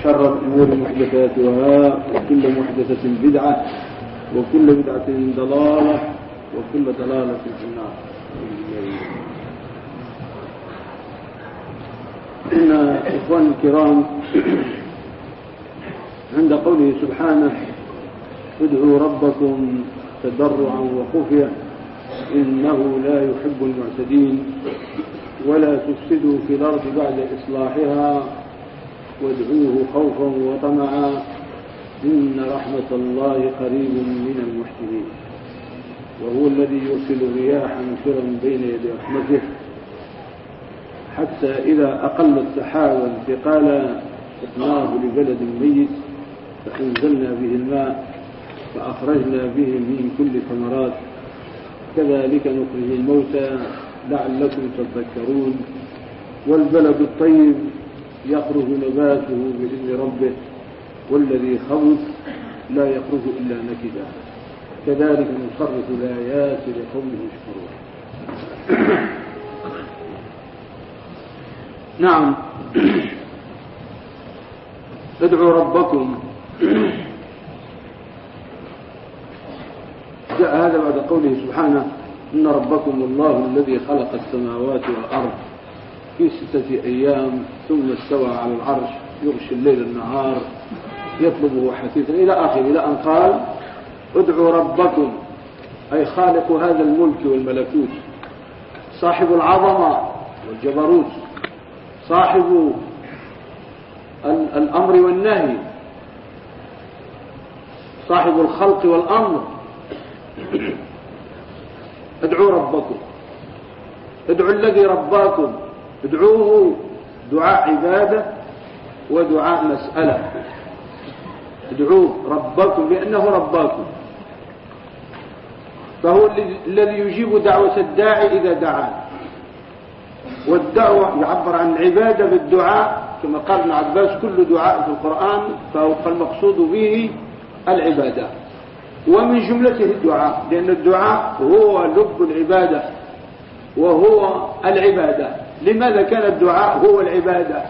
وشر الأمور محدثاتها وكل محدثة بدعة وكل بدعة ضلالة وكل ضلالة في النار. إن إخواني الكرام عند قوله سبحانه ادعوا ربكم تضرعا وخفيا إنه لا يحب المعتدين ولا تفسدوا في الأرض بعد إصلاحها وادعوه خوفا وطمعا إن رحمة الله قريب من المحسنين. وهو الذي يرسل الرياح نشرا بين يدي رحمته. حتى إذا أقلت سحابا ثقالا سقناه لبلد ميت فأنزلنا به الماء فأخرجنا به من كل ثمرات كذلك نخرج الموتى لعلكم تذكرون. والبلد الطيب يخرج نباته بإذن ربه والذي خبث لا يخرج إلا نكدا. كذلك نصرف الآيات لقوم يشكرون. نعم. ادعوا ربكم. جاء هذا بعد قوله سبحانه إن ربكم الله الذي خلق السماوات والأرض في ستة أيام ثم استوى على العرش يغشي الليل النهار يطلبه حثيثا. إلى آخره إلى أن قال ادعوا ربكم. أي خالق هذا الملك والملكوت. صاحب العظمة والجبروت. صاحب الأمر والنهي. صاحب الخلق والأمر. ادعوا ربكم. ادعوا الذي رباكم. ادعوه دعاء عبادة ودعاء مسألة. ادعوه ربكم لأنه رباكم. فهو الذي يجيب دعوة الداعي إذا دعا والدعوة يعبر عن العبادة بالدعاء كما قال ابن عباس كل دعاء في القرآن فهو المقصود به العبادة. ومن جملته الدعاء لأن الدعاء هو لب العبادة وهو العبادة. لماذا كان الدعاء هو العبادة؟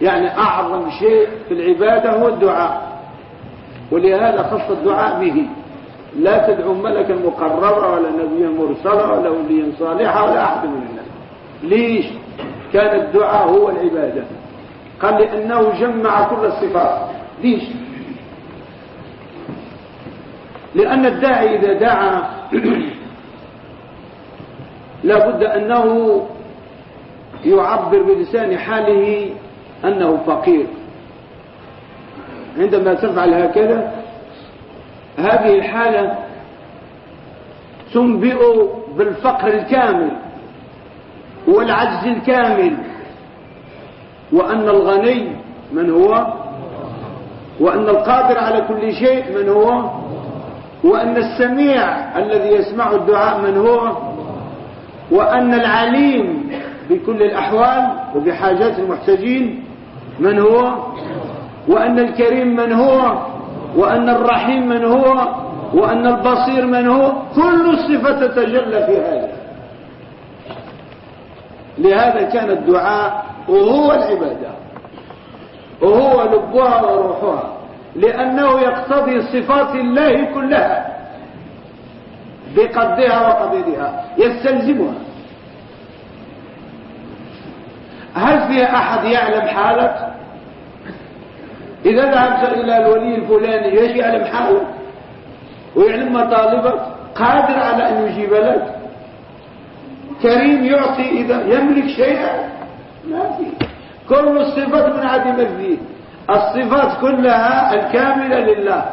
يعني أعظم شيء في العبادة هو الدعاء. ولهذا خص الدعاء به. لا تدعو ملكا مقربا ولا نبيا مرسلا ولا وليا صالحا ولا أحد من الناس. ليش؟ كان الدعاء هو العبادة. قال لأنه جمع كل الصفات. ليش؟ لأن الداعي إذا دعا لابد أنه يعبر بلسان حاله أنه فقير. عندما تفعل هكذا هذه الحالة تنبئ بالفقر الكامل والعجز الكامل وأن الغني من هو؟ وأن القادر على كل شيء من هو؟ وأن السميع الذي يسمع الدعاء من هو؟ وأن العليم بكل الأحوال وبحاجات المحتاجين من هو؟ وأن الكريم من هو؟ وأن الرحيم من هو؟ وأن البصير من هو؟ كل الصفة تتجلى في هذا. لهذا كان الدعاء وهو العبادة. وهو لبها وروحها. لأنه يقتضي صفات الله كلها. بقدها وقبضها يستلزمها. هل في أحد يعلم حالك؟ إذا ذهبت إلى الولي الفلاني إيش يعلم حالك ويعلم مطالبك؟ قادر على أن يجيب لك؟ كريم يعطي إذا يملك شيئا؟ ما في. كل الصفات من عدم الذين الصفات كلها الكاملة لله.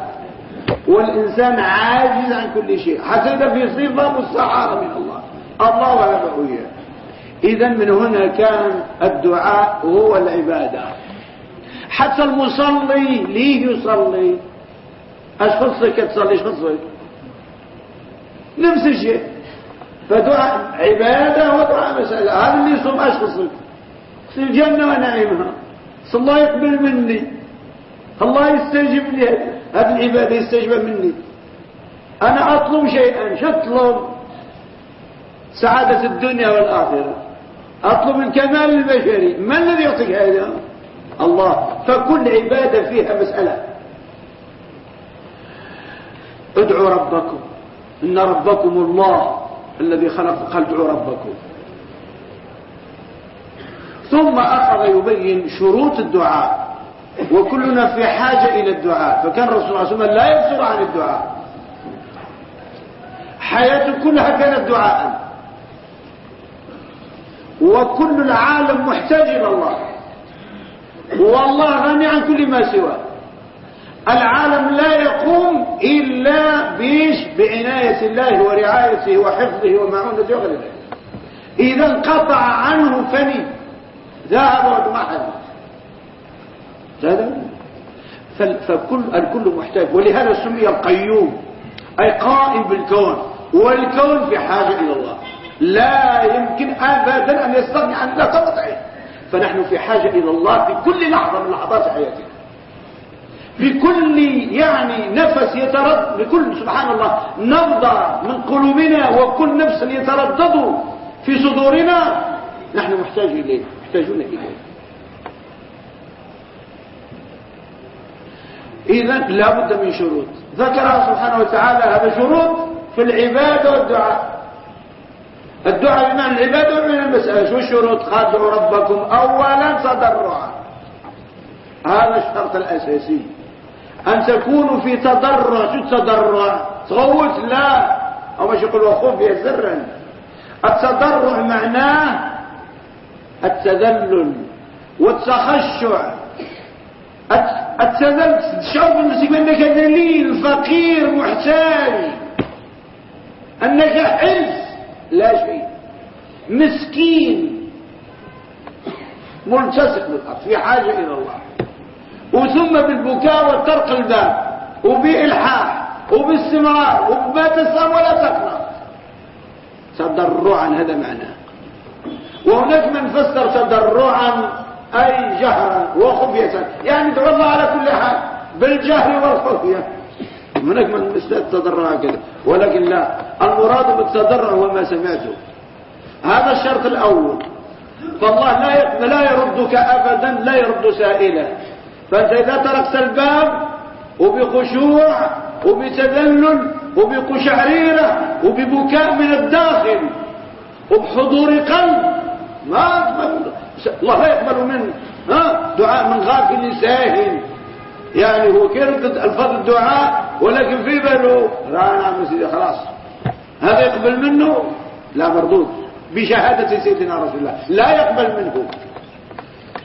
والإنسان عاجز عن كل شيء. حتى إذا في صفة مستعارة من الله. الله وهبه إياه إذا من هنا كان الدعاء هو العبادة. حتى المصلي ليه يصلي؟ إيش خصك تصلي؟ إيش خصك؟ نفس الشيء. فدعاء عبادة ودعاء مسألة. هذا اللي يصوم إيش خصك؟ في الجنة ونعيمها الله يقبل مني. الله يستجيب لي. هذه العبادة يستجيب مني. أنا أطلب شيئا. شو أطلب؟ سعادة الدنيا والآخرة. أطلب الكمال البشري من الذي يعطيك هذا؟ الله. فكل عبادة فيها مسألة. ادعوا ربكم. إن ربكم الله الذي خلق قال ادعوا ربكم. ثم أخذ يبين شروط الدعاء. وكلنا في حاجة إلى الدعاء. فكان الرسول صلى الله عليه وسلم لا يبصر عن الدعاء. حياته كلها كانت دعاء. وكل العالم محتاج إلى الله. والله غني عن كل ما سواه. العالم لا يقوم إلا بيش بعناية الله ورعايته وحفظه ومعونته وغير ذلك إذا انقطع عنه فني. ذهب وضمحل هذا فكل الكل محتاج. ولهذا سمي القيوم. أي قائم بالكون. والكون في حاجة إلى الله. لا يمكن أبدا أن يستغني عن الله قطعه فنحن في حاجة إلى الله في كل لحظة من لحظات حياتنا. بكل يعني نفس يترد بكل سبحان الله نبضة من قلوبنا وكل نفس يتردد في صدورنا نحن محتاج إليه محتاجون إليه. إذا لابد من شروط. ذكرها سبحانه وتعالى هذا شروط في العبادة والدعاء. الدعاء بمعنى العبادة ومن المسألة شو الشروط خادعوا ربكم أولا تضرعا. هذا الشرط الأساسي. أن تكونوا في تضرع. شو تضرع تغوت لا. أو مش يقولوا خفية سرا. التضرع معناه التذلل والتخشع. التذلل تشعر بالنسبة أنك ذليل فقير محتاج. أنك حلف لا شيء. مسكين. ملتصق بالأرض في حاجة إلى الله. وثم بالبكاء والترك الباب وبإلحاح وباستمرار وما تسلم ولا تقرأ. تضرعا هذا معناه. وهناك من فسر تضرعا أي جهرا وخفية. يعني الله على كل حال بالجهر والخفية. من أستاذ تضرع كذا ولكن لا. المراد بالتضرع هو ما سمعته. هذا الشرط الأول. فالله لا لا يردك أبدا لا يرد سائلا. فأنت إذا تركت الباب وبخشوع وبتذلل وبقشعريرة وببكاء من الداخل وبحضور قلب ما الله يقبل منه. ها؟ دعاء من غافل ساهل. يعني هو كيف الفضل الدعاء ولكن في باله نعم سيدي خلاص. هذا يقبل منه؟ لا مردود. بشهادة سيدنا رسول الله. لا يقبل منه.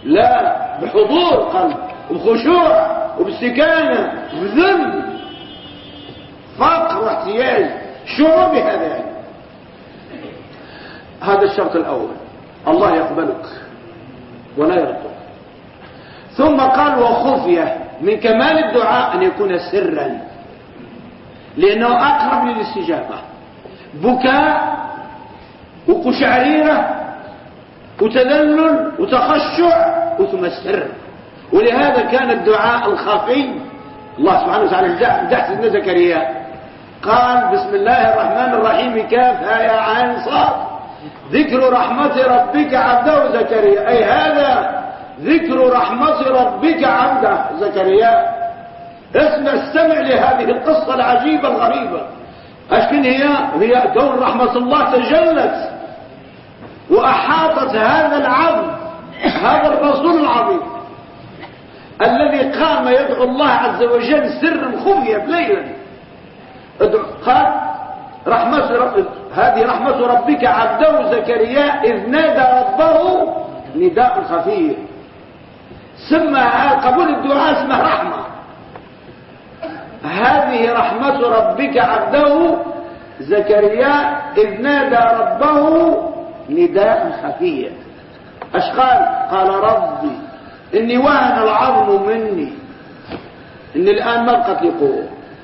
لا بحضور قلب وبخشوع وباستكانة بذل فقر واحتياج. شعور بهذا يعني؟ هذا الشرط الأول. الله يقبلك ولا يرضى ثم قال وخفية. من كمال الدعاء أن يكون سرا. لأنه أقرب للاستجابة. بكاء وقشعريرة وتذلل وتخشع وثم السر ولهذا كان الدعاء الخفي الله سبحانه وتعالى دحت ابن زكريا. قال بسم الله الرحمن الرحيم كافها يا عين صاد. ذكر رحمة ربك عبده زكريا. أي هذا ذكر رحمة ربك عبده زكريا. اسمع استمع لهذه القصة العجيبة الغريبة. أشكن هي هي كون رحمة الله تجلت وأحاطت هذا العبد هذا الرسول العظيم الذي قام يدعو الله عز وجل سرا خفيا ليلا. قال رحمة رب هذه رحمة ربك عبده زكريا إذ نادى ربه نداء خفي سمى قبول الدعاء اسمه رحمة. هذه رحمة ربك عبده زكريا إذ نادى ربه نداء خفيا اش قال؟ ربي إني وهن العظم مني. إني الآن ما بقت لي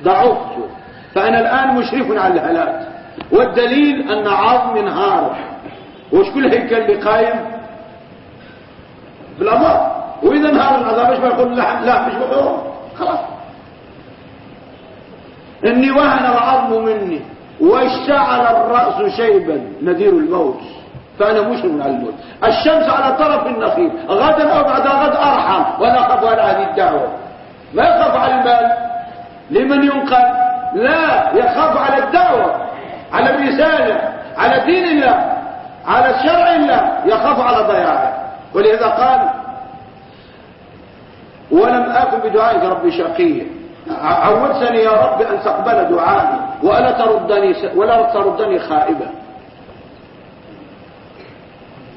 ضعفت. فأنا الآن مشرف على الهلاك. والدليل أن عظم انهار وش كل هيكل اللي قايم بالأمر. وإذا انهار العظام مش بيقول؟ لا لا مش بقول خلاص. إني وهن العظم مني واشتعل الرأس شيبا نذير الموت. فأنا مشرف على الموت. الشمس على طرف النخيل. غدا أو بعد غد أرحم. الدعوة. ما يخاف على المال. لمن ينقل؟ لا يخاف على الدعوة. على الرسالة. على دين الله. على شرع الله. يخاف على ضياعه. ولهذا قال ولم أكن بدعائك ربي شقيا عودتني يا رب أن تقبل دعائي ولا تردني, ولا تردني خائبا.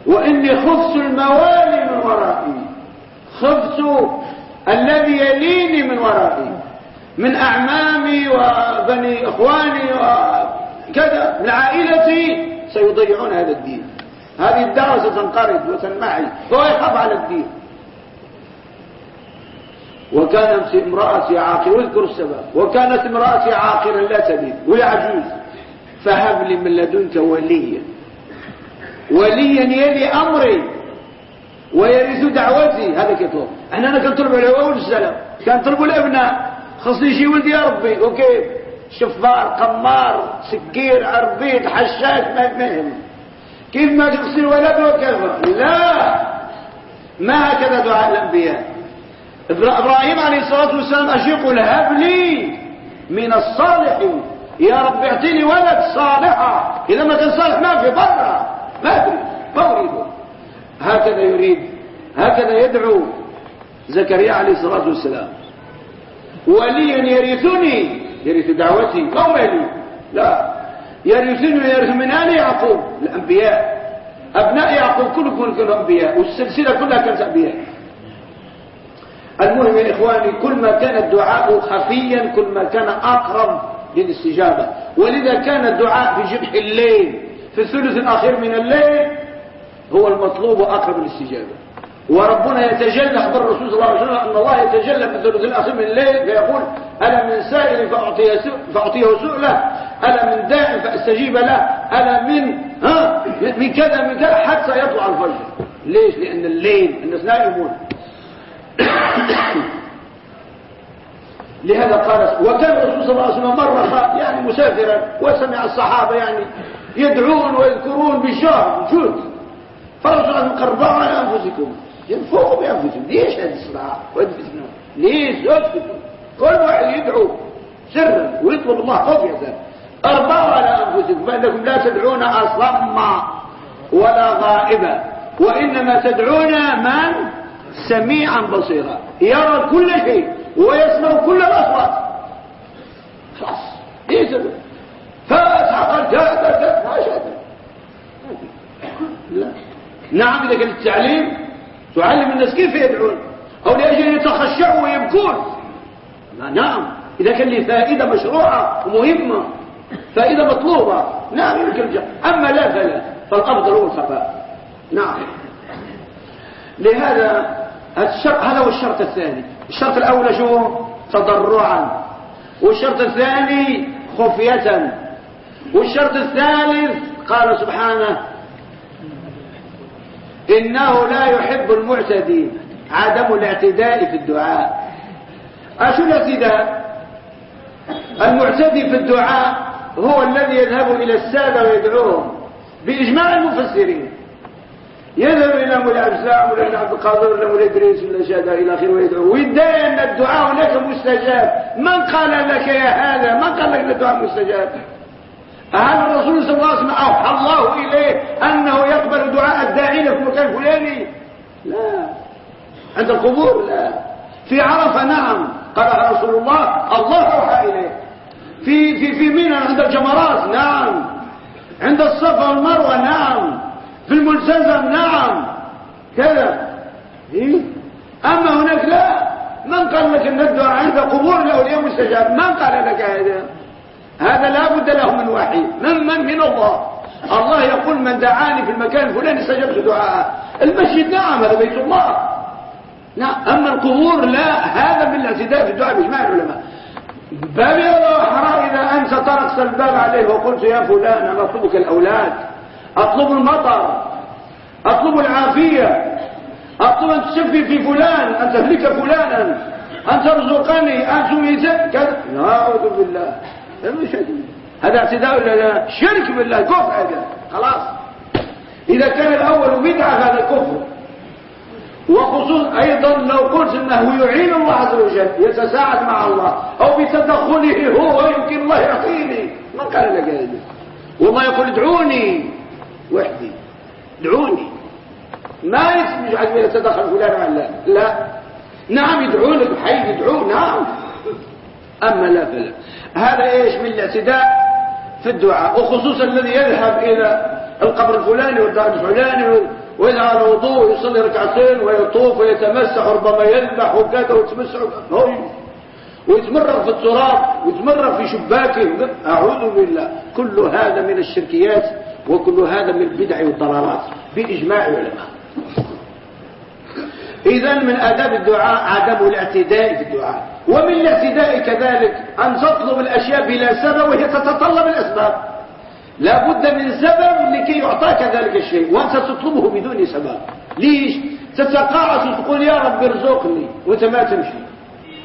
وإني خفت الموالي من ورائي. خفت الذي يليني من ورائي. من أعمامي وبني إخواني وكذا من عائلتي سيضيعون هذا الدين. هذه الدعوة ستنقرض وتنمعي فهو يخاف على الدين. وكانت امرأتي عاقرة واذكر السبب. وكانت امرأتي عاقرا لا تبيد وهي عجوز. فهب لي من لدنك وليا. وليا يلي أمري ويرث دعوتي. هذا كيف إحنا أنا كنطلب العوام والسلام كنطلبوا الابناء خص يجي ولدي يا ربي. وكيف شفار قمار سكير عربيد حشاش ما يفهم كيف ما تغسل الولد وكيف لا. ما هكذا دعاء الأنبياء؟ إبراهيم عليه الصلاة والسلام اش يقول هب لي من الصالحين يا رب اعطيني ولد صالحا. إذا ما كان صالح ما في برا ما أدري. ما اريده هكذا يريد. هكذا يدعو زكريا عليه الصلاة والسلام. وليا يرثني. يرث دعوتي. ما ولي لا. يرثني ويرث من آل يعقوب الأنبياء. أبناء يعقوب كلهم كانوا أنبياء. والسلسلة كلها كانت أنبياء. المهم يا إخواني كل ما كان الدعاء خفيا كل ما كان أقرب للاستجابة. ولذا كان الدعاء في جبح الليل في الثلث الأخير من الليل هو المطلوب وأقرب الاستجابة وربنا يتجلى أخبر الرسول صلى الله عليه وسلم أن الله يتجلى في الثلث الأخير من الليل فيقول ألا من سائل فأعطيه, فأعطيه سؤله ألا من داع فأستجيب له ألا من ها من كذا من كذا حتى يطلع الفجر. ليش؟ لأن الليل الناس نائمون لهذا قال وكان الرسول صلى الله عليه وسلم مرة يعني مسافرا وسمع الصحابة يعني يدعون ويذكرون بالشهر جود. فرجوا أن قربوا على أنفسكم ينفقوا بأنفسهم ليش هذه الصلاة؟ ليش؟ يدفتوا كل واحد يدعو سرا ويطلب الله خفية أربعوا على أنفسكم فإنكم لا تدعون أصما ولا غائبا وإنما تدعون من؟ سميعا بصيرا. يرى كل شيء ويسمع كل الأصوات. خلاص سبب فاسحق الجهد ما شاء لا. نعم إذا كان التعليم تعلم الناس كيف يدعون أو لأجل يتخشعوا ويبكون. نعم. إذا كان لي فائدة مشروعة ومهمة فائدة مطلوبة نعم يمكن الجهل أما لا فلا. فالأفضل هو الخفاء. نعم. لهذا هذا هو الشرط الثاني. الشرط الأول شو؟ تضرعا. والشرط الثاني خفية. والشرط الثالث قال سبحانه إنه لا يحب المعتدين. عدم الاعتداء في الدعاء. أشو الاعتداء؟ المعتدي في الدعاء هو الذي يذهب إلى السادة ويدعوهم بإجماع المفسرين. يذهب إلى مولاي عبد السلام ولا عبد القادر ولا مولاي إدريس ولا شادة إلى آخره ويدعو. ويدعي أن الدعاء هناك مستجاب. من قال لك يا هذا؟ من قال لك أن الدعاء مستجاب؟ هل الرسول صلى الله عليه وسلم أوحى الله إليه أنه يقبل دعاء الداعين في مكان فلاني. لا. عند القبور؟ لا. في عرفة؟ نعم. قال رسول الله الله أوحى إليه. في في في منى عند الجمرات؟ نعم. عند الصفا والمروة؟ نعم. في الملتزم نعم. كذا. إيه؟ أما هناك لا. من قال لك أن الدعاء عند قبور؟ الأولياء مستجاب. من قال لك هذا؟ هذا لا بد له من وحي. من من؟ من الله. الله يقول من دعاني في المكان الفلاني استجبت دعاء المسجد نعم هذا بيت الله. نعم. أما القبور لا. هذا من الاعتداء في الدعاء بإجماع العلماء. باب حرام إذا أنت طرقت الباب عليه وقلت يا فلان أنا أطلبك الأولاد. أطلب المطر أطلب العافية أطلب أن تشفي في فلان أن تهلك فلانا أن ترزقني أن تميتك كذا. نعوذ بالله. هذا اعتداء ولا لا؟ شرك بالله كفر هذا. خلاص. إذا كان الأول بدعة هذا كفر. وخصوص أيضا لو قلت إنه يعين الله عز وجل يتساعد مع الله أو بتدخله هو يمكن الله يعطيني. من قال لك هذا. والله يقول ادعوني. وحدي. ادعوني ما يجعل من يتدخل فلان ولا لا. نعم يدعونك حي يدعون. نعم. أما لا فلا. هذا إيش من الاعتداء في الدعاء؟ وخصوصا الذي يذهب إلى القبر الفلاني والدار الفلاني وإذا على وضوء يصلي ركعتين ويطوف ويتمسح ربما يذبح وكذا ويتمسح. ويتمرر في التراب ويتمرر في شباكه. أعوذ بالله. كل هذا من الشركيات وكل هذا من البدع والضلالات بإجماع العلماء إذا من آداب الدعاء عدم الاعتداء في الدعاء ومن الاعتداء كذلك أن تطلب الأشياء بلا سبب وهي تتطلب الأسباب لا بد من سبب لكي يعطاك ذلك الشيء وأنت تطلبه بدون سبب. ليش؟ تتقاعس وتقول يا رب ارزقني وأنت ما تمشي.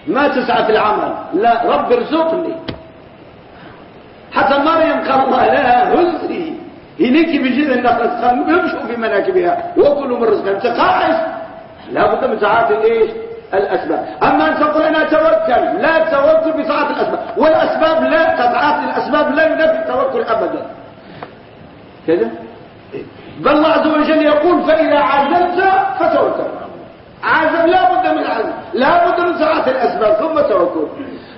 ما تسعى في العمل. لا رب ارزقني. حتى مريم قال الله لها هزي إليك بجد النخلة امشوا في مناكبها. وكلوا من رزقها. تقاعس لا بد من ساعات إيش؟ الأسباب. أما أن تقول أنا أتوكل لا التوكل بساعات الأسباب. والأسباب لا تبعات الأسباب لا ينفي التوكل أبدا. كذا بل الله عز وجل يقول فإذا عزمت فتوكل. عزم لا بد من عزم. لا بد من ساعات الأسباب ثم توكل.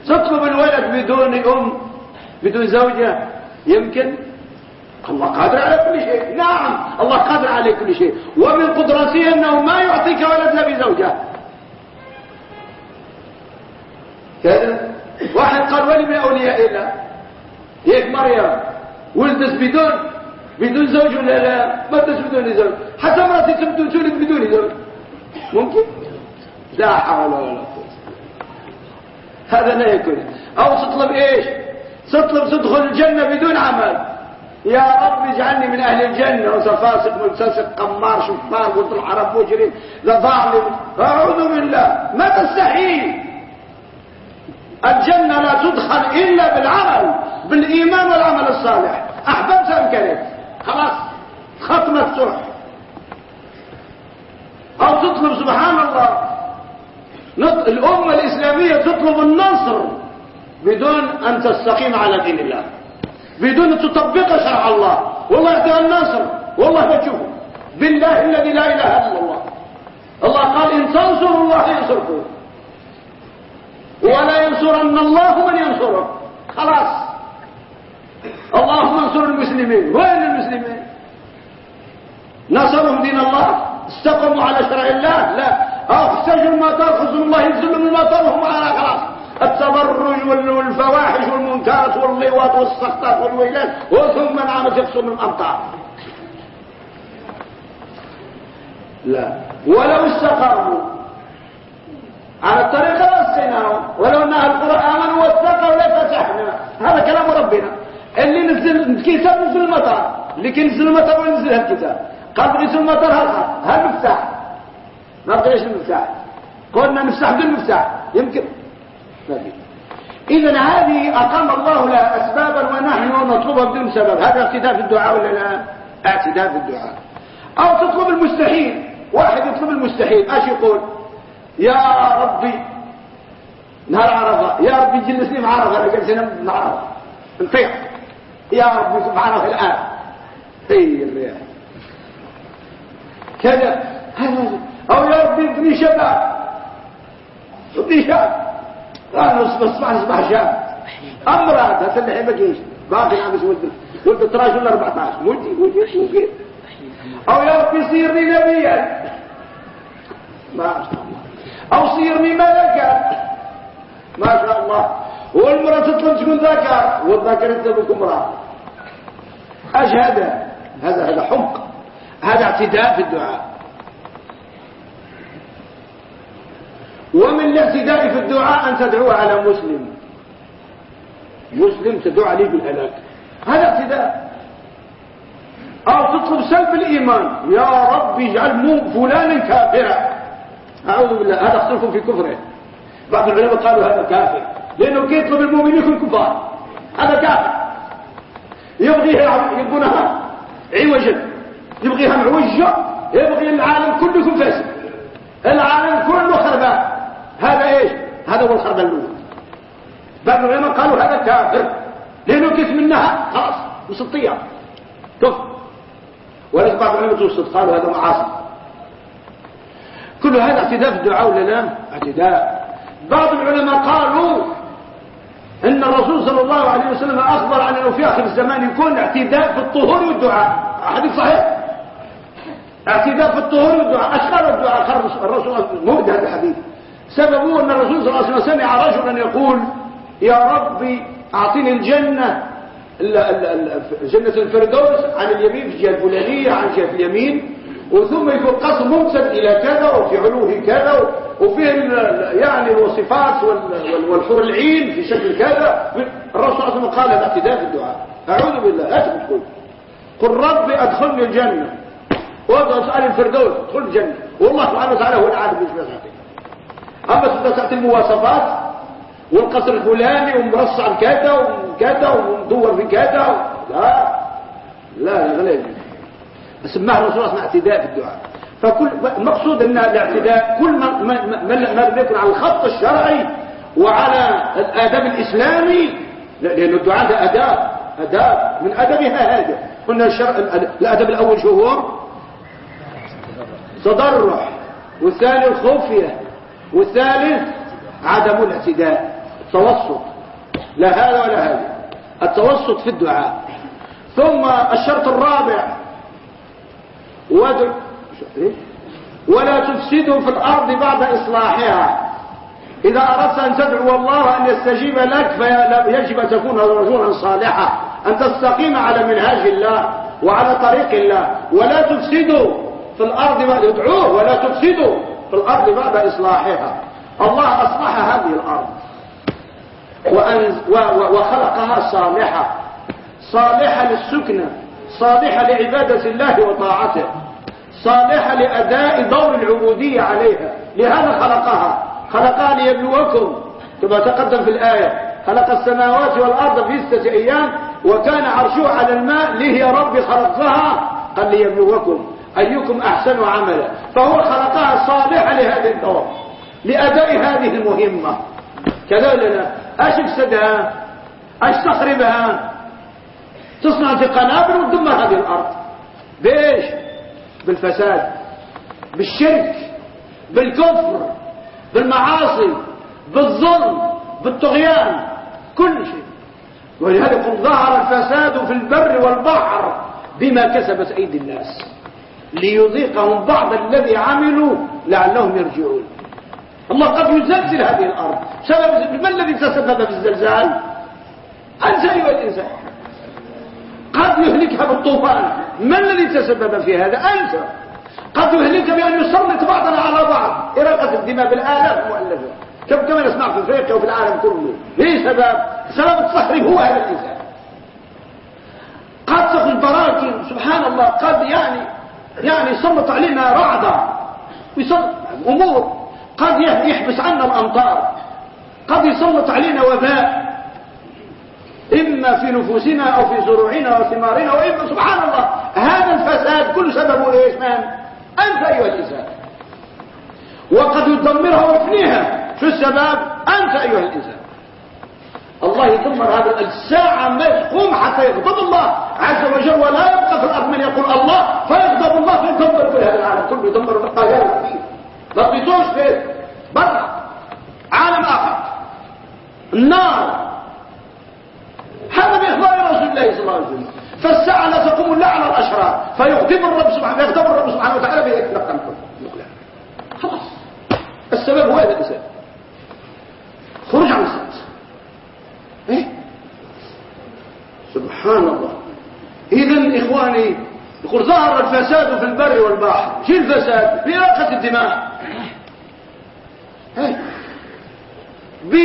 تطلب الولد بدون أم بدون زوجة يمكن؟ الله قادر على كل شيء. نعم الله قادر على كل شيء. ومن قدرته أنه ما يعطيك ولد بزوجة. كذا. واحد قال ولي من أولياء الله. هيك مريم. ولدت بدون بدون زوج ولا لا؟ ما تدش بدون زوج. حتى مراتي تولد بدون زوج؟ ممكن؟ لا حول ولا قوة. هذا لا يكون. أو تطلب إيش؟ تطلب تدخل الجنة بدون عمل. يا رب اجعلني من أهل الجنة. وسفاسق ملتسق قمار شفار قلت العرب مجرم ظالم. أعوذ بالله. ما تستحيل الجنة لا تدخل إلا بالعمل بالإيمان والعمل الصالح. أحببت ام كرهت خلاص. خط مفتوح أو تطلب سبحان الله الأمة الإسلامية تطلب النصر بدون أن تستقيم على دين الله. بدون تطبق شرع الله. والله يعطيها النصر والله بتشوفه بالله الذي لا إله إلا الله. الله قال إن تنصروا الله ينصركم. ولا ينصرن الله من ينصره خلاص. اللهم انصر المسلمين. وين المسلمين؟ نصرهم دين الله؟ استقموا على شرع الله؟ لا. أخسجوا المطار خزوا الله ينزلوا المطار وهم على خلاص. التبرج والفواحش والمنكرات واللواط والسخطات والويلات وثم نعم تقسم الأمطار. لا. ولو استقاموا على الطريقة وسقيناهم ولو أن آمنوا واتقوا لفتحنا هذا كلام ربنا. اللي نزل الكتاب نزل المطر. اللي كينزل المطر وينزل الكتاب قال نزل المطر هذا هل مفتاح ما بقيش المفتاح. قلنا نفتح بالمفتاح يمكن اذا هذه أقام الله لها اسبابا ونحن نطلبها بدون سبب. هذا اعتداء في الدعاء ولا لا؟ اعتداء في الدعاء. أو تطلب المستحيل. واحد يطلب المستحيل. إيش يقول؟ يا ربي نهار عرفة. يا ربي جلسني مع عرفة. أنا جلسنا مع عرفة. نطيق يا رب سبحانه الآن. هي الرياح كذا. أو يا رب ابني شباب. ابني شاب. قال اصبح اصبح شاب أمرأة تسلح بقيش باقي عم ولد ولد 13 ولا 14 مجي مجي ممكن أو يا رب يصيرني نبيا. ما شاء الله أو صيرني ملكا. ما شاء الله. والمرأة تطلب تكون ذكر والذكر يطلب امرأة. إيش هذا هذا هذا حمق. هذا اعتداء في الدعاء. ومن الاعتداء في الدعاء أن تدعو على مسلم. مسلم تدعو عليه بالهلاك. هذا اعتداء أو تطلب سلب الإيمان. يا رب اجعل فلانا كافرا. أعوذ بالله. هذا اختلف في كفره. بعض العلماء قالوا هذا كافر. لأنه كيطلب المؤمنين يكون كفار؟ هذا كافر. يبغيها يبغونها عوجا. يبغيها معوجة. يبغي العالم كله يكون فاسد. العالم كله خربان. الخربة الأولى. بعض العلماء قالوا هذا كافر. لأنه كيف منها. خلاص مسطية كفر ولكن بعض العلماء توسط قالوا هذا معاصي. كل هذا اعتداء في الدعاء ولا لا؟ اعتداء. بعض العلماء قالوا إن الرسول صلى الله عليه وسلم أخبر عن انه في اخر الزمان يكون اعتداء في الطهور والدعاء. حديث صحيح؟ اعتداء في الطهور والدعاء. أشهر الدعاء. خرج الرسول هذا الحديث. سببه أن الرسول صلى الله عليه وسلم سمع رجلا يقول يا ربي أعطني الجنة جنة الفردوس عن اليمين في الجهة الفلانية عن جهة اليمين وثم يكون قصر ممتد إلى كذا وفي علوه كذا وفيه يعني الوصفات والحور العين في شكل كذا. الرسول صلى الله عليه وسلم قال الاعتداء في الدعاء. أعوذ بالله لا تقول قل ربي أدخلني الجنة. وأسأل الفردوس ادخل الجنة. والله سبحانه وتعالى هو العالم بالنسبة أما ستة المواصفات والقصر الفلاني ومرصع كذا وكذا ومدور في كذا لا لا لا يجوز سماه الرسول صلى اعتداء في الدعاء. فكل المقصود أن الاعتداء كل ما ما ما يكون على الخط الشرعي وعلى الآداب الإسلامي لأن الدعاء ده أداب أداب. من ادبها هذا؟ قلنا الشرع الأدب الأول شو هو تضرع والثاني الخوفيه والثالث عدم الاعتداء التوسط. لا هذا ولا هذا. التوسط في الدعاء. ثم الشرط الرابع ولا تفسدوا في الأرض بعد إصلاحها. إذا أردت أن تدعو الله أن يستجيب لك فيجب أن تكون رجولا صالحا. أن تستقيم على منهاج الله وعلى طريق الله. ولا تفسدوا في الأرض ادعوه ولا تفسدوا. في الأرض بعد إصلاحها. الله أصلح هذه الأرض. وخلقها صالحة. صالحة للسكنة صالحة لعبادة الله وطاعته. صالحة لأداء دور العبودية عليها. لهذا خلقها. خلقها ليبلوكم. كما تقدم في الآية. خلق السماوات والأرض في ستة أيام وكان عرشه على الماء ليه يا رب خلقتها قال ليبلوكم. أيكم أحسن عملا. فهو خلقها صالحة لهذه الدور لأداء هذه المهمة. كذلك إيش افسدها إيش تخربها تصنع في قنابل وتدمر هذه الأرض. بإيش؟ بالفساد بالشرك بالكفر بالمعاصي بالظلم بالطغيان كل شيء. ولهذا ظهر الفساد في البر والبحر بما كسبت ايدي الناس. ليذيقهم بعض الذي عملوا لعلهم يرجعون. الله قد يزلزل هذه الأرض. سبب ما الذي تسبب في الزلزال؟ أنت أيها الإنسان قد يهلكها بالطوفان. ما الذي تسبب في هذا؟ أنت. قد يهلك بأن يسلط بعضنا على بعض. إراقة الدماء بالآلاف مؤلفة. كم كما نسمع في أفريقيا وفي العالم كله. ليه سبب؟ سبب الصحر هو هذا الإنسان. قد تخرج براكين. سبحان الله. قد يعني يعني يسلط علينا رعدة ويسلط أمور. قد يحبس عنا الأمطار. قد يسلط علينا وباء. إما في نفوسنا أو في زروعنا وثمارنا وإما سبحان الله. هذا الفساد كل سببه إيش من أنت أيها الإنسان. وقد يدمرها ويفنيها. شو السبب؟ أنت أيها الإنسان. الله يدمر هذا الساعة ما يقوم حتى يغضب الله عز وجل ولا يبقى في الأرض من يقول الله فيغضب الله فيدمر كل هذا العالم. كله يدمر بالطيارة ما بيطوش فيه برا. عالم آخر. النار. هذا بإخبار رسول الله صلى الله عليه وسلم. فالساعة لا تقوم إلا على الأشرار فيغضب الرب سبحانه يغضب الرب سبحانه وتعالى بيتلقى خلاص. السبب هو هذا الإنسان خرج عن الصلاة إيه؟ سبحان الله. إذا إخواني يقول ظهر الفساد في البر والبحر. شو الفساد؟ بإراقة الدماء. ب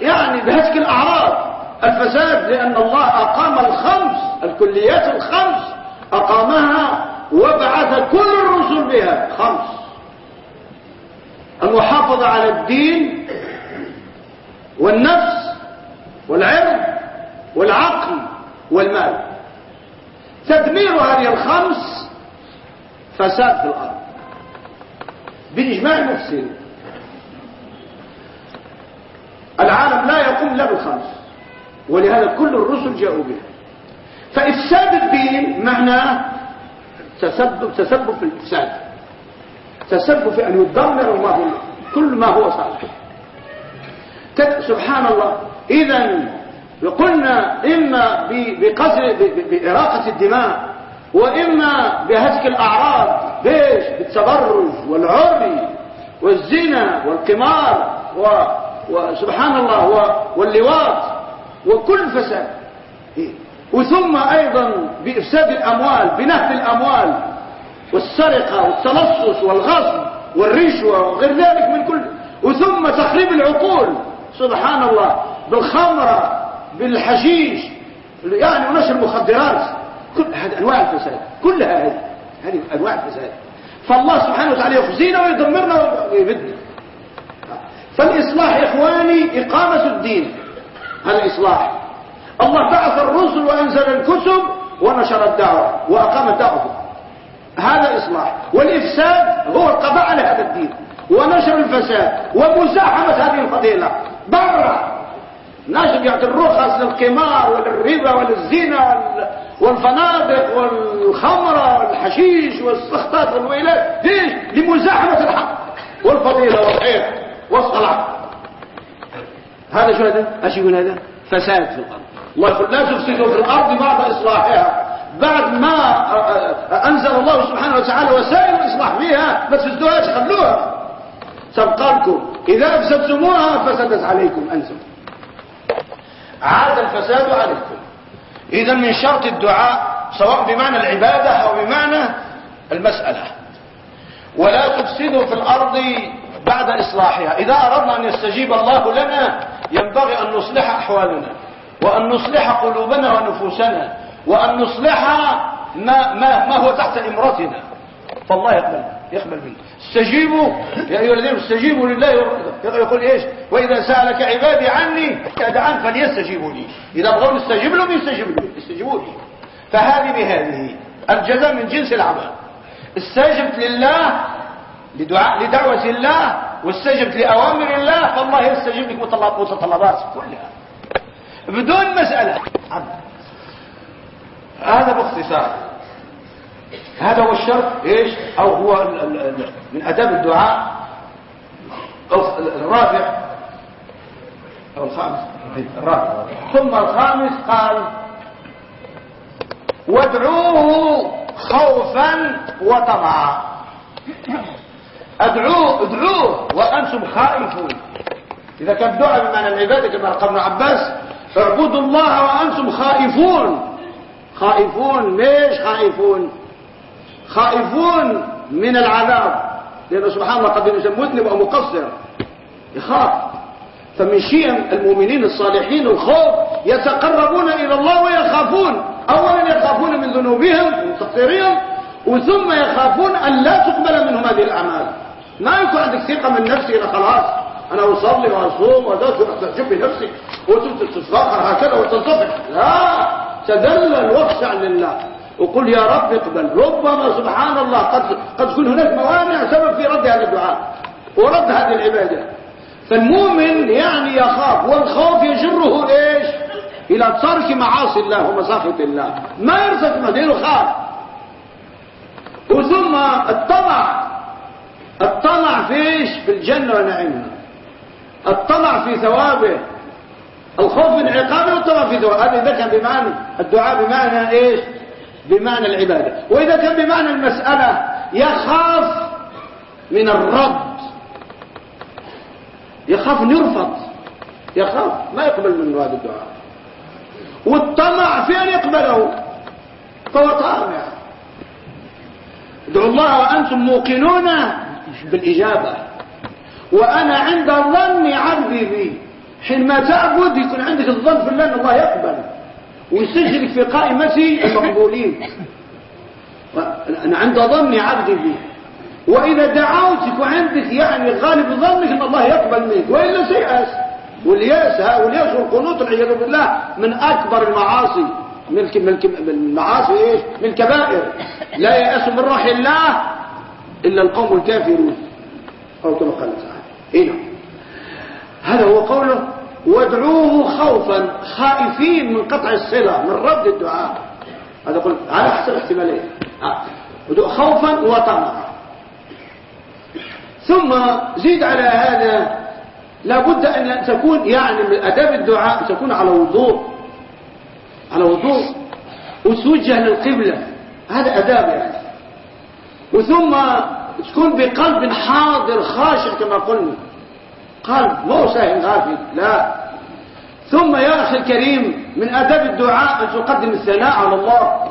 يعني بهتك الأعراض. الفساد لأن الله أقام الخمس الكليات الخمس أقامها وبعث كل الرسل بها. خمس. المحافظة على الدين والنفس والعرض والعقل والمال. تدمير هذه الخمس فساد في الأرض بإجماع المفسرين إلا بالخمس ولهذا كل الرسل جاءوا بها. فإفساد الدين معناه تسبب تسبب في الإفساد تسبب في أن يدمر هو كل ما هو صالح. سبحان الله إذا قلنا إما بقتل بإراقة الدماء وإما بهتك الأعراض بيش بالتبرج والعري والزنا والقمار و... وسبحان الله و... واللواط وكل فساد؟ وثم أيضا بإفساد الأموال بنهب الأموال والسرقة والتلصص والغصب والرشوة وغير ذلك من كل. وثم تخريب العقول. سبحان الله بالخمرة بالحشيش يعني ونشر المخدرات كل هذه أنواع الفساد كلها هذه هذه أنواع الفساد. فالله سبحانه وتعالى يخزينا ويدمرنا ويبدنا. فالإصلاح إخواني إقامة الدين. هذا إصلاح الله بعث الرسل وأنزل الكتب ونشر الدعوة وأقام الدعوة. هذا إصلاح. والإفساد هو القضاء على هذا الدين. ونشر الفساد ومزاحمة هذه الفضيلة. برا. ناس يعطي الرخص للقمار وللربا وللزنا والفنادق والخمرة والحشيش والسخطات والويلات. ليش؟ لمزاحمة الحق والفضيلة والخير. والصلاح هذا شو هذا؟ إيش يقول هذا؟ فساد في الأرض. الله لا تفسدوا في الأرض بعد إصلاحها. بعد ما أنزل الله سبحانه وتعالى وسائل الإصلاح فيها ما تفسدوهاش خلوها. سبقى لكم إذا أفسدتموها فسدت عليكم أنتم عاد الفساد عليكم. إذا من شرط الدعاء سواء بمعنى العبادة أو بمعنى المسألة. ولا تفسدوا في الأرض بعد إصلاحها. إذا أردنا أن يستجيب الله لنا ينبغي أن نصلح أحوالنا وأن نصلح قلوبنا ونفوسنا وأن نصلح ما, ما, ما هو تحت إمرتنا. فالله يقبل. يقبل منه استجيبوا يا أيها الذين استجيبوا لله يقول إيش؟ وإذا سألك عبادي عني فادعان فليستجيبوا لي. إذا بغوا نستجيب لهم يستجيبوا لي. يستجيبوا لي. فهذه بهذه الجزاء من جنس العمل. استجبت لله لدعاء لدعوة الله واستجبت لأوامر الله فالله يستجيب لك متطلباتك كلها. بدون مسألة. هذا باختصار. هذا هو الشرط إيش؟ أو هو من أداب الدعاء. الرابع. أو الخامس. الرابع. ثم الخامس قال وادعوه خوفا وطمعا. أدعوه ادعوه وأنتم خائفون. إذا كان دعاء بمعنى العبادة كما قال ابن عباس اعبدوا الله وأنتم خائفون. خائفون ليش خائفون؟ خائفون من العذاب. لأنه سبحان الله قد يكون مذنب أو مقصر. يخاف. فمن شيم المؤمنين الصالحين الخوف يتقربون إلى الله ويخافون. اولا يخافون من ذنوبهم وتقصيرهم وثم يخافون أن لا تقبل منهم هذه الأعمال. ما يكون عندك ثقة من نفسي؟ أنا خلاص أنا أصلي وأصوم وأدرس تعجب بنفسك وتتفاخر هكذا وتنطفح لا تذلل واخشع لله. وقل يا رب اقبل. ربما سبحان الله قد قد تكون هناك موانع سبب في رد هذا الدعاء ورد هذه العبادة. فالمؤمن يعني يخاف والخوف يجره إيش؟ إلى ترك معاصي الله ومساخط الله. ما يرسل مدينه خاف. وثم الطمع. الطمع في إيش؟ في الجنة ونعيمها الطمع في ثوابه. الخوف من عقابه والطمع في ثوابه. هذا بمعنى الدعاء بمعنى إيش؟ بمعنى العبادة. وإذا كان بمعنى المسألة يخاف من الرد. يخاف يرفض. يخاف. ما يقبل منه هذا الدعاء. والطمع في أن يقبله. فهو طامع ادعوا الله وأنتم موقنون بالإجابة. وأنا عند ظن عبدي بي. حينما تعبد يكون عندك الظن في الله أن الله يقبل. ويسجلك في قائمة المقبولين أنا عند ظن عبدي بي وإذا دعوت يكون عندك يعني غالب ظنك أن الله يقبل منك وإلا سيأس واليأس واليأس والقنوط والعياذ بالله من أكبر المعاصي. من المعاصي إيش؟ من الكبائر. لا يأس من روح الله إلا القوم الكافرون. أو كما قال تعالى. هنا هذا هو قوله وادعوه خوفا خائفين من قطع الصلة من رد الدعاء. هذا قل على حسب احتمالين خوفا وطمعا. ثم زيد على هذا لابد أن تكون يعني من أداب الدعاء تكون على وضوء. على وضوء. وتوجه للقبلة. هذا أداب يعني. وثم تكون بقلب حاضر خاشع كما قلنا. قلب مو ساهم غافل لا. ثم يا أخي الكريم من أداب الدعاء أن تقدم الثناء على الله.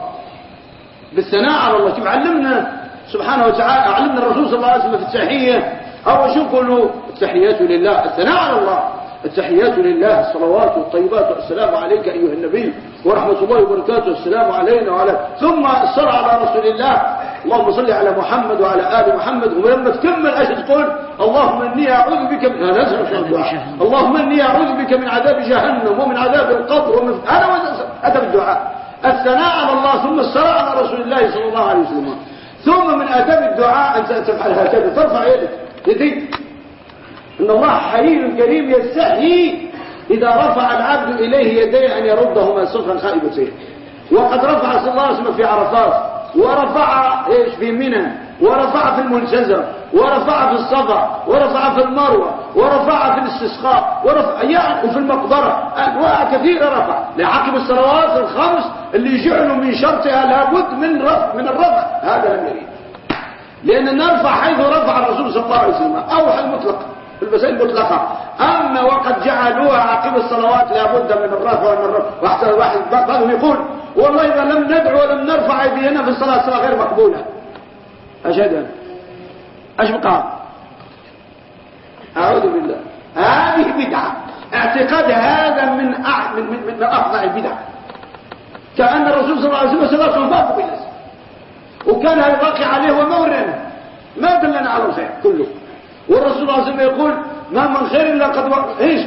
بالثناء على الله. كيف علمنا سبحانه وتعالى علمنا الرسول صلى الله عليه وسلم في التحية. أول شو يقولوا التحيات لله الثناء على الله. التحيات لله الصلوات والطيبات والسلام عليك أيها النبي ورحمة الله وبركاته السلام علينا وعلى ثم الصلاة على رسول الله. اللهم صل على محمد وعلى آل محمد. ولما تكمل إيش تقول اللهم إني أعوذ بك من اللهم إني أعوذ بك من عذاب جهنم ومن عذاب القبر ومن هذا ادب الدعاء. الثناء على الله ثم الصلاة على رسول الله صلى الله عليه وسلم. ثم من آداب الدعاء أن تفعل هكذا. ترفع يدك. يديك. إن الله حليم كريم يستحيي إذا رفع العبد إليه يديه أن يردهما صفرا خائبتين وقد رفع صلى الله عليه وسلم في عرفات ورفع إيش في منى ورفع في المنتزه ورفع في الصفا ورفع في المروة ورفع في الاستسقاء ورفع يعني المقبرة أنواع كثيرة رفع. لعقب الصلوات الخمس اللي جعلوا من شرطها لابد من رفع من الرفع. هذا لم يريد. لأن نرفع حيث رفع الرسول صلى الله عليه وسلم. أو المطلق. المسائل المطلقه أما وقد جعلوها عقب الصلوات لابد من الرفع ومن الرفع. واحد واحد بعضهم يقول والله إذا لم ندعو ولم نرفع أيدينا في الصلاة الصلاة غير مقبولة. أشهد أش بقى؟ أعوذ بالله. هذه بدعة. اعتقاد هذا من من من, من أفضل البدع. كأن الرسول صلى الله عليه وسلم ما قبلت وكان الواقع عليه ومورنا ما دلنا على الخير كله. والرسول صلى الله عليه وسلم يقول ما من خير إلا قد إيش؟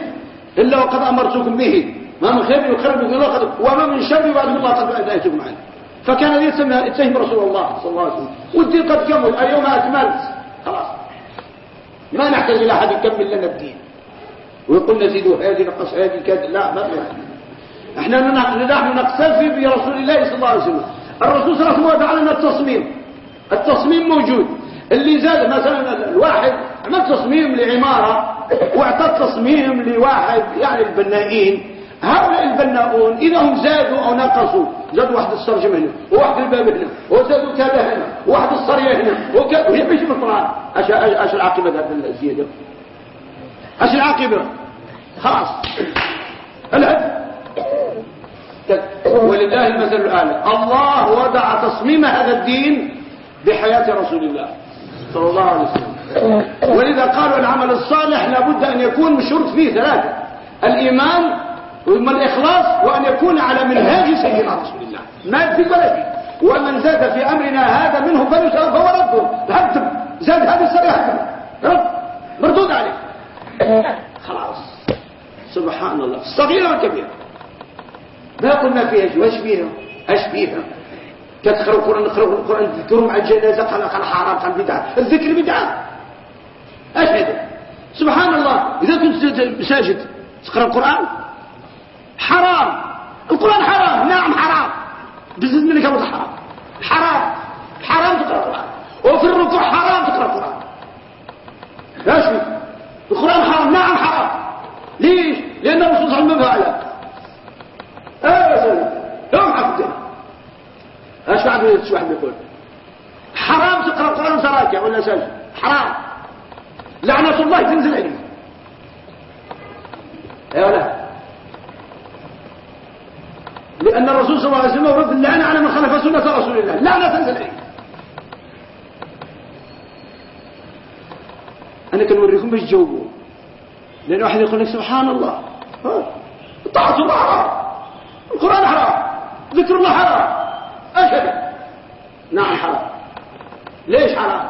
إلا وقد أمرتكم به. ما من خير يخرب من الله وما من شر بعد الله قد أتيتكم عنه فكان يتهم رسول الله صلى الله عليه وسلم. والدين قد كمل اليوم أكملت. خلاص. ما نحتاج إلى أحد يكمل لنا الدين. ويقول نزيد هذه نقص هذه كذا. لا ما إحنا نحن نقتفي برسول الله صلى الله عليه وسلم. الرسول صلى الله عليه وسلم لنا التصميم. التصميم موجود. اللي زاد مثلا الواحد عمل تصميم لعمارة واعطى التصميم لواحد يعني البنائين. هؤلاء البناؤون إذا هم زادوا أو نقصوا زادوا واحد السرجم هنا وواحد الباب هنا وزادوا كذا هنا وواحد الصرية هنا وهي مش في القرآن أش, العاقبة هذا الزيادة؟ أش العاقبة؟ خلاص. الهد ولله المثل الآلة الله وضع تصميم هذا الدين بحياة رسول الله صلى الله عليه وسلم. ولذا قالوا العمل الصالح لابد أن يكون مشروط فيه ثلاثة الإيمان ثم الإخلاص وأن يكون على منهاج سيدنا رسول الله. ما في بلده ومن زاد في أمرنا هذا منه فهو رده هدم زاد هذا السنة هدم رد. مردود عليه. خلاص. سبحان الله الصغيرة والكبيرة ما قلنا فيها إيش فيها؟ إيش فيها؟ تدخلوا القرآن نقرأوا القرآن تذكروا مع الجنازة قال حرام قال بدعة. الذكر بدعة. هذا سبحان الله إذا كنت ساجد تقرأ القرآن؟ حرام. القرآن حرام. نعم حرام. بزيد منك أبو حرام. حرام. حرام تقرأ القرآن. وفي الركوع حرام تقرأ القرآن. لا القرآن حرام. نعم حرام. ليش؟ لأن الرسول صلى الله عليه وسلم فعله إيه يوم حفظه إيش واحد يقول حرام تقرأ القرآن سراكع ولا ساجد حرام. لعنة الله تنزل عليك. إيه ولا؟ لأن الرسول صلى الله عليه وسلم رد اللعنة على من خلف سنة رسول الله. لعنة تنزل عليه أنا كنوريكم باش تجاوبوا. لأن واحد يقول لك سبحان الله. طاعة الله حرام. القرآن حرام. ذكر الله حرام. أشهد. نعم حرام. ليش حرام؟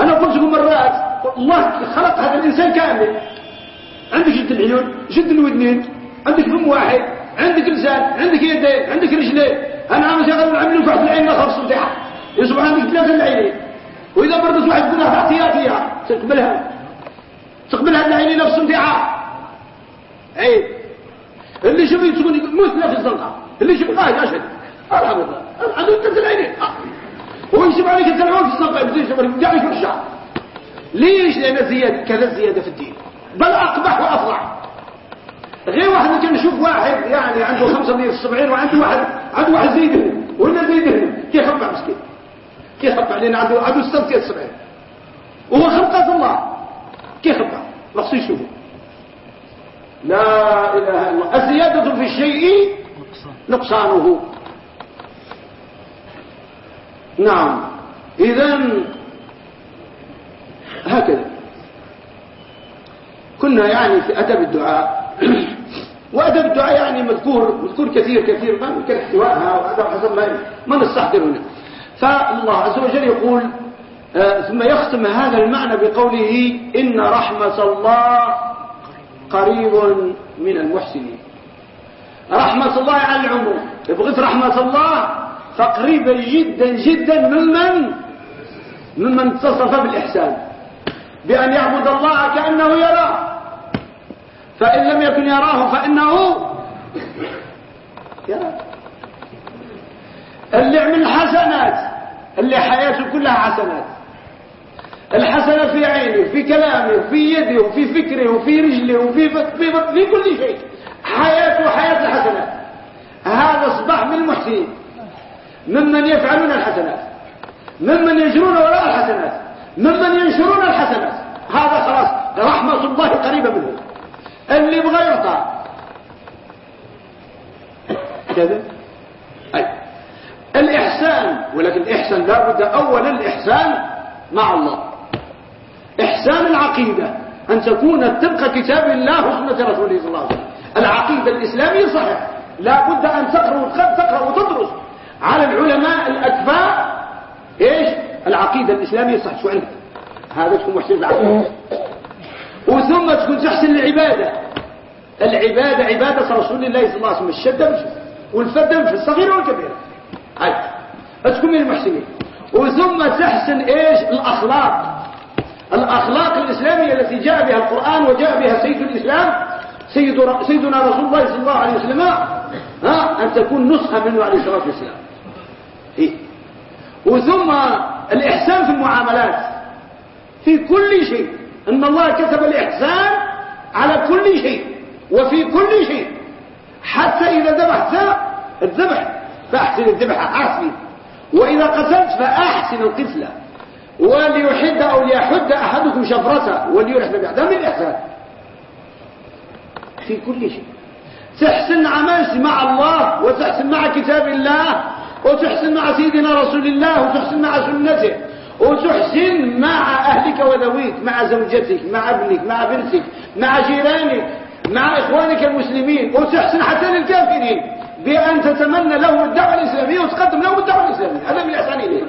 أنا قلت لكم مرات الله خلق هذا الإنسان كامل. عندك جد العيون جد الودنين عندك فم واحد عندك لسان عندك يدين عندك رجلين. أنا عم شغل العمل في العين ما خلص صديحه يصبح عندك ثلاثة العينين. وإذا بردت واحد منها احتياطيه تقبلها. تقبلها العينين نفس صديحه عيب اللي شوف تكون مثلى في الزنقة. اللي شوف قاعد اشهد الحمد لله. عنده تنزل عينيه ويشوف عليك التلعون في يبدو يشوف عليك يرجع يشوف الشعر. ليش؟ لأن زيادة كذا زيادة في الدين. بل أقبح وافظع غير واحد ممكن نشوف واحد يعني عنده 570 وعنده واحد عنده واحد زيده ولا زيده كيف خبع مسكين؟ كيف خبع لأن عنده عنده 76 وهو خلقة الله. كيف خبع ما خصو يشوفه. لا إله إلا الله. الزيادة في الشيء نقصانه. نعم. اذا هكذا. كنا يعني في أدب الدعاء. وأدب الدعاء يعني مذكور مذكور كثير كثير. ما يمكن احتوائها وهذا حسب ما ما نستحضر هنا. فالله عز وجل يقول آه ثم يختم هذا المعنى بقوله إن رحمة الله قريب من المحسنين. رحمة الله على العموم. بغيت رحمة الله فقريبة جدا جدا ممن ممن اتصف بالإحسان بأن يعبد الله كأنه يراه. فإن لم يكن يراه فإنه يراه. اللي يعمل حسنات اللي حياته كلها حسنات. الحسنة في عينه في كلامه في يده في فكره في رجله وفي في, في كل شيء. حياته حياة الحسنات. هذا أصبح من المحسنين. ممن يفعلون الحسنات ممن يجرون وراء الحسنات ممن ينشرون الحسنات. هذا خلاص رحمة الله قريبة منه. اللي يبغى يعطى. كذا؟ أي الإحسان ولكن الإحسان لابد أولا الإحسان مع الله. إحسان العقيدة أن تكون تبقى كتاب الله وسنة رسوله صلى الله عليه وسلم. العقيدة الإسلامية صحيح لابد أن تقرأ وتدرس. على العلماء الأكفاء إيش؟ العقيدة الإسلامية صح شو عندك؟ هذا تكون محسن العقيدة. وثم تكون تحسن العبادة. العبادة عبادة رسول الله صلى الله عليه وسلم الشدة والفدة في الصغيرة والكبيرة. هاي. تكون من المحسنين. وثم تحسن إيش؟ الأخلاق. الأخلاق الإسلامية التي جاء بها القرآن وجاء بها سيد الإسلام سيد سيدنا رسول الله صلى الله عليه وسلم ها أن تكون نسخة منه عليه الصلاة والسلام. إيه؟ وثم الإحسان في المعاملات. في كل شيء. إن الله كتب الإحسان على كل شيء. وفي كل شيء. حتى إذا ذبحت الذبح فأحسن الذبح أحسن. وإذا قتلت فأحسن القتله وليحد أو ليحد أحدكم شفرته وليرح ذبح ده من الإحسان. في كل شيء. تحسن عملت مع الله وتحسن مع كتاب الله. وتحسن مع سيدنا رسول الله وتحسن مع سنته وتحسن مع أهلك وذويك مع زوجتك مع ابنك مع بنتك مع جيرانك مع إخوانك المسلمين وتحسن حتى للكافرين بأن تتمنى لهم الدعوة الإسلامية وتقدم لهم الدعوة الإسلامية. هذا من الإحسان إليه.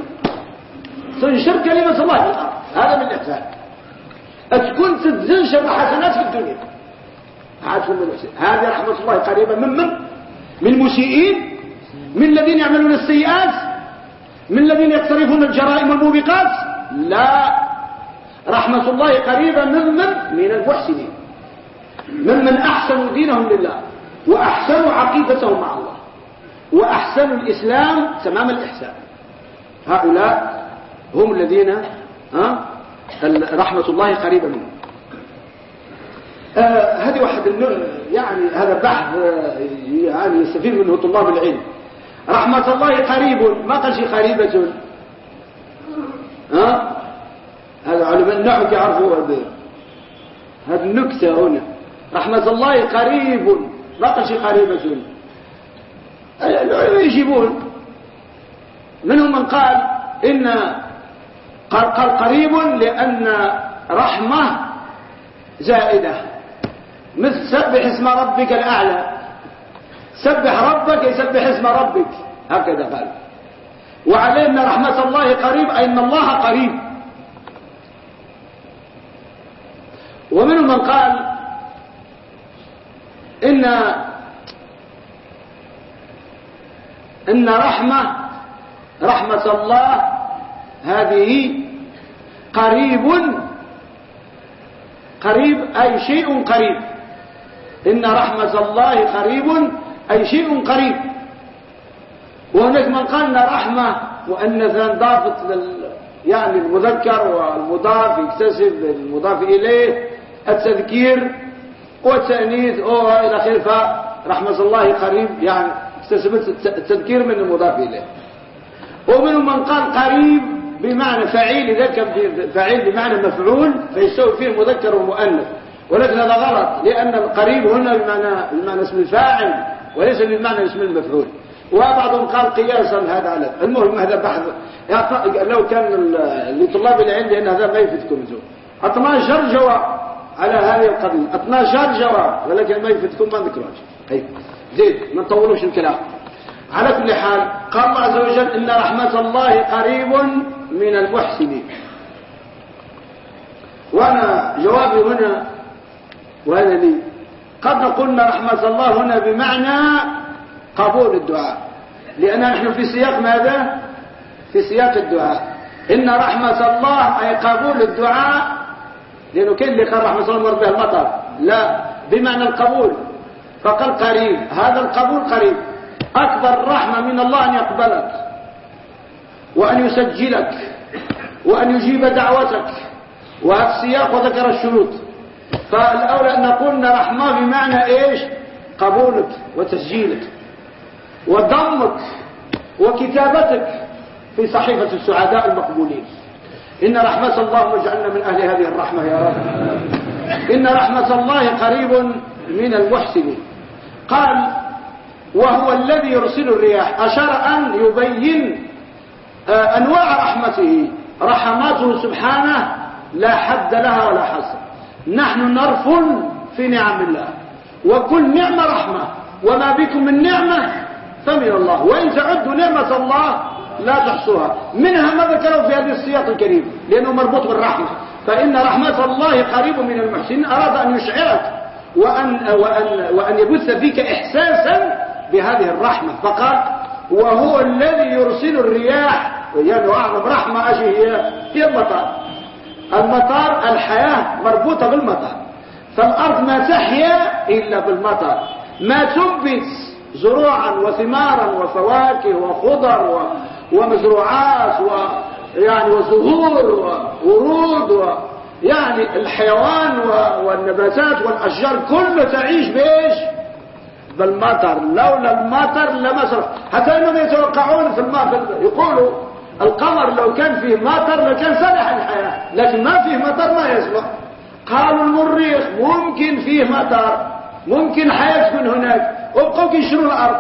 تنشر كلمة الله. في الأرض هذا من الإحسان. تكون تتنشر حسنات في الدنيا. هذه رحمة الله قريبة من من؟ من المسيئين من الذين يعملون السيئات من الذين يقترفون الجرائم والموبقات لا. رحمة الله قريبة من من؟ المحسنين. ممن أحسنوا دينهم لله وأحسنوا عقيدتهم مع الله وأحسنوا الإسلام تمام الإحسان. هؤلاء هم الذين رحمة الله قريبة منهم. آه هذه واحد يعني هذا بحث يعني يستفيد منه طلاب العلم. رحمة الله قريب. ما قال شيء قريبة ها؟ هذا علماء النحو يعرفوا هذه النكتة هنا. رحمة الله قريب. ما قال شيء قريبة العلماء يجيبون. منهم من قال إن قال قريب لأن رحمة زائدة. مثل سبح اسم ربك الأعلى. سبح ربك يسبح اسم ربك. هكذا قال. وعليه ان رحمة الله قريب أي أن الله قريب. ومنهم من قال إن إن رحمة رحمة الله هذه قريب قريب أي شيء قريب. إن رحمة الله قريب أي شيء قريب. وهناك من قال إن رحمة مؤنثا ضافت لل يعني المذكر والمضاف يكتسب المضاف إليه التذكير والتأنيث أو إلى آخره فرحمة الله قريب يعني اكتسبت التذكير من المضاف إليه. ومنهم من قال قريب بمعنى فعيل إذا كان فعيل بمعنى مفعول فيستوي فيه المذكر والمؤنث ولكن هذا غلط لأن القريب هنا بمعنى اسم الفاعل. وليس بمعنى اسم المفعول. وبعضهم قال قياسا هذا على المهم هذا بحث. لو كان لطلاب العلم لأن هذا ما يفتكم زو 12 جواب على هذه القضية. 12 جواب ولكن ما يفتكم ما ذكروش هي زيد ما نطولوش الكلام. على كل حال قال الله عز وجل إن رحمة الله قريب من المحسنين. وأنا جوابي هنا وهذا لي. قد قلنا رحمة الله هنا بمعنى قبول الدعاء. لأن نحن في سياق ماذا؟ في سياق الدعاء. إن رحمة الله أي قبول الدعاء لأنه كيف اللي قال رحمة الله مرضى المطر؟ لا بمعنى القبول. فقال قريب هذا القبول قريب. أكبر رحمة من الله أن يقبلك وأن يسجلك وأن يجيب دعوتك. وهذا السياق وذكر الشروط. فالأولى أن نقول رحمة بمعنى إيش؟ قبولك وتسجيلك وضمك وكتابتك في صحيفة السعداء المقبولين. إن رحمة الله واجعلنا من أهل هذه الرحمة يا رب. إن رحمة الله قريب من المحسنين. قال وهو الذي يرسل الرياح. أشار أن يبين آه، أنواع رحمته. رحماته سبحانه لا حد لها ولا حصر. نحن نرفل في نعم الله. وكل نعمة رحمة. وما بكم من نعمة فمن الله. وإن تعدوا نعمة الله لا تحصوها. منها ما ذكروا في هذا السياق الكريم. لأنه مربوط بالرحمة. فإن رحمة الله قريب من المحسنين أراد أن يشعرك وأن, وأن, وأن يبث فيك إحساسا بهذه الرحمة. فقال وهو الذي يرسل الرياح. يعني أعظم رحمة أشي هي هي المطار المطار الحياة مربوطة بالمطار. فالأرض ما تحيا إلا بالمطر ما تنبت زروعا وثمارا وفواكه وخضر ومزروعات ويعني وزهور وورود و يعني الحيوان والنباتات والأشجار كله تعيش بإيش؟ بالمطر. لولا المطر لما صرف. حتى إنهم يتوقعون في الماء يقولوا القمر لو كان فيه مطر لكان صالح الحياة لكن ما فيه مطر ما يصلح قالوا المريخ ممكن فيه مطر ممكن حياة تكون هناك. وبقوا يشروا الأرض.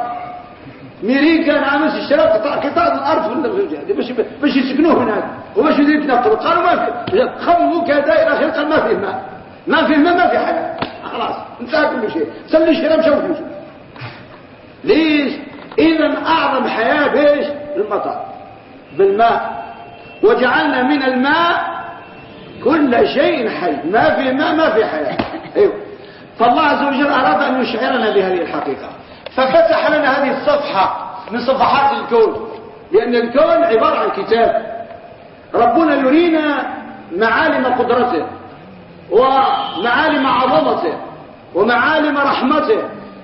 ميريكا عامل اشترى قطاع قطاع الأرض في باش باش يسكنوه هناك. وباش يتنقلوا قالوا ما في خموا اخره قال ما فيه ماء. ما فيه ماء ما في حياه خلاص انتهى كل شيء. سلي الشراب مشاو ليش؟ اذا أعظم حياة بإيش؟ المطر بالماء. وجعلنا من الماء كل شيء حي. ما في ماء ما في حياة. أيوه. فالله عز وجل أراد أن يشعرنا بهذه الحقيقة. ففتح لنا هذه الصفحة من صفحات الكون. لأن الكون عبارة عن كتاب. ربنا يرينا معالم قدرته ومعالم عظمته ومعالم رحمته.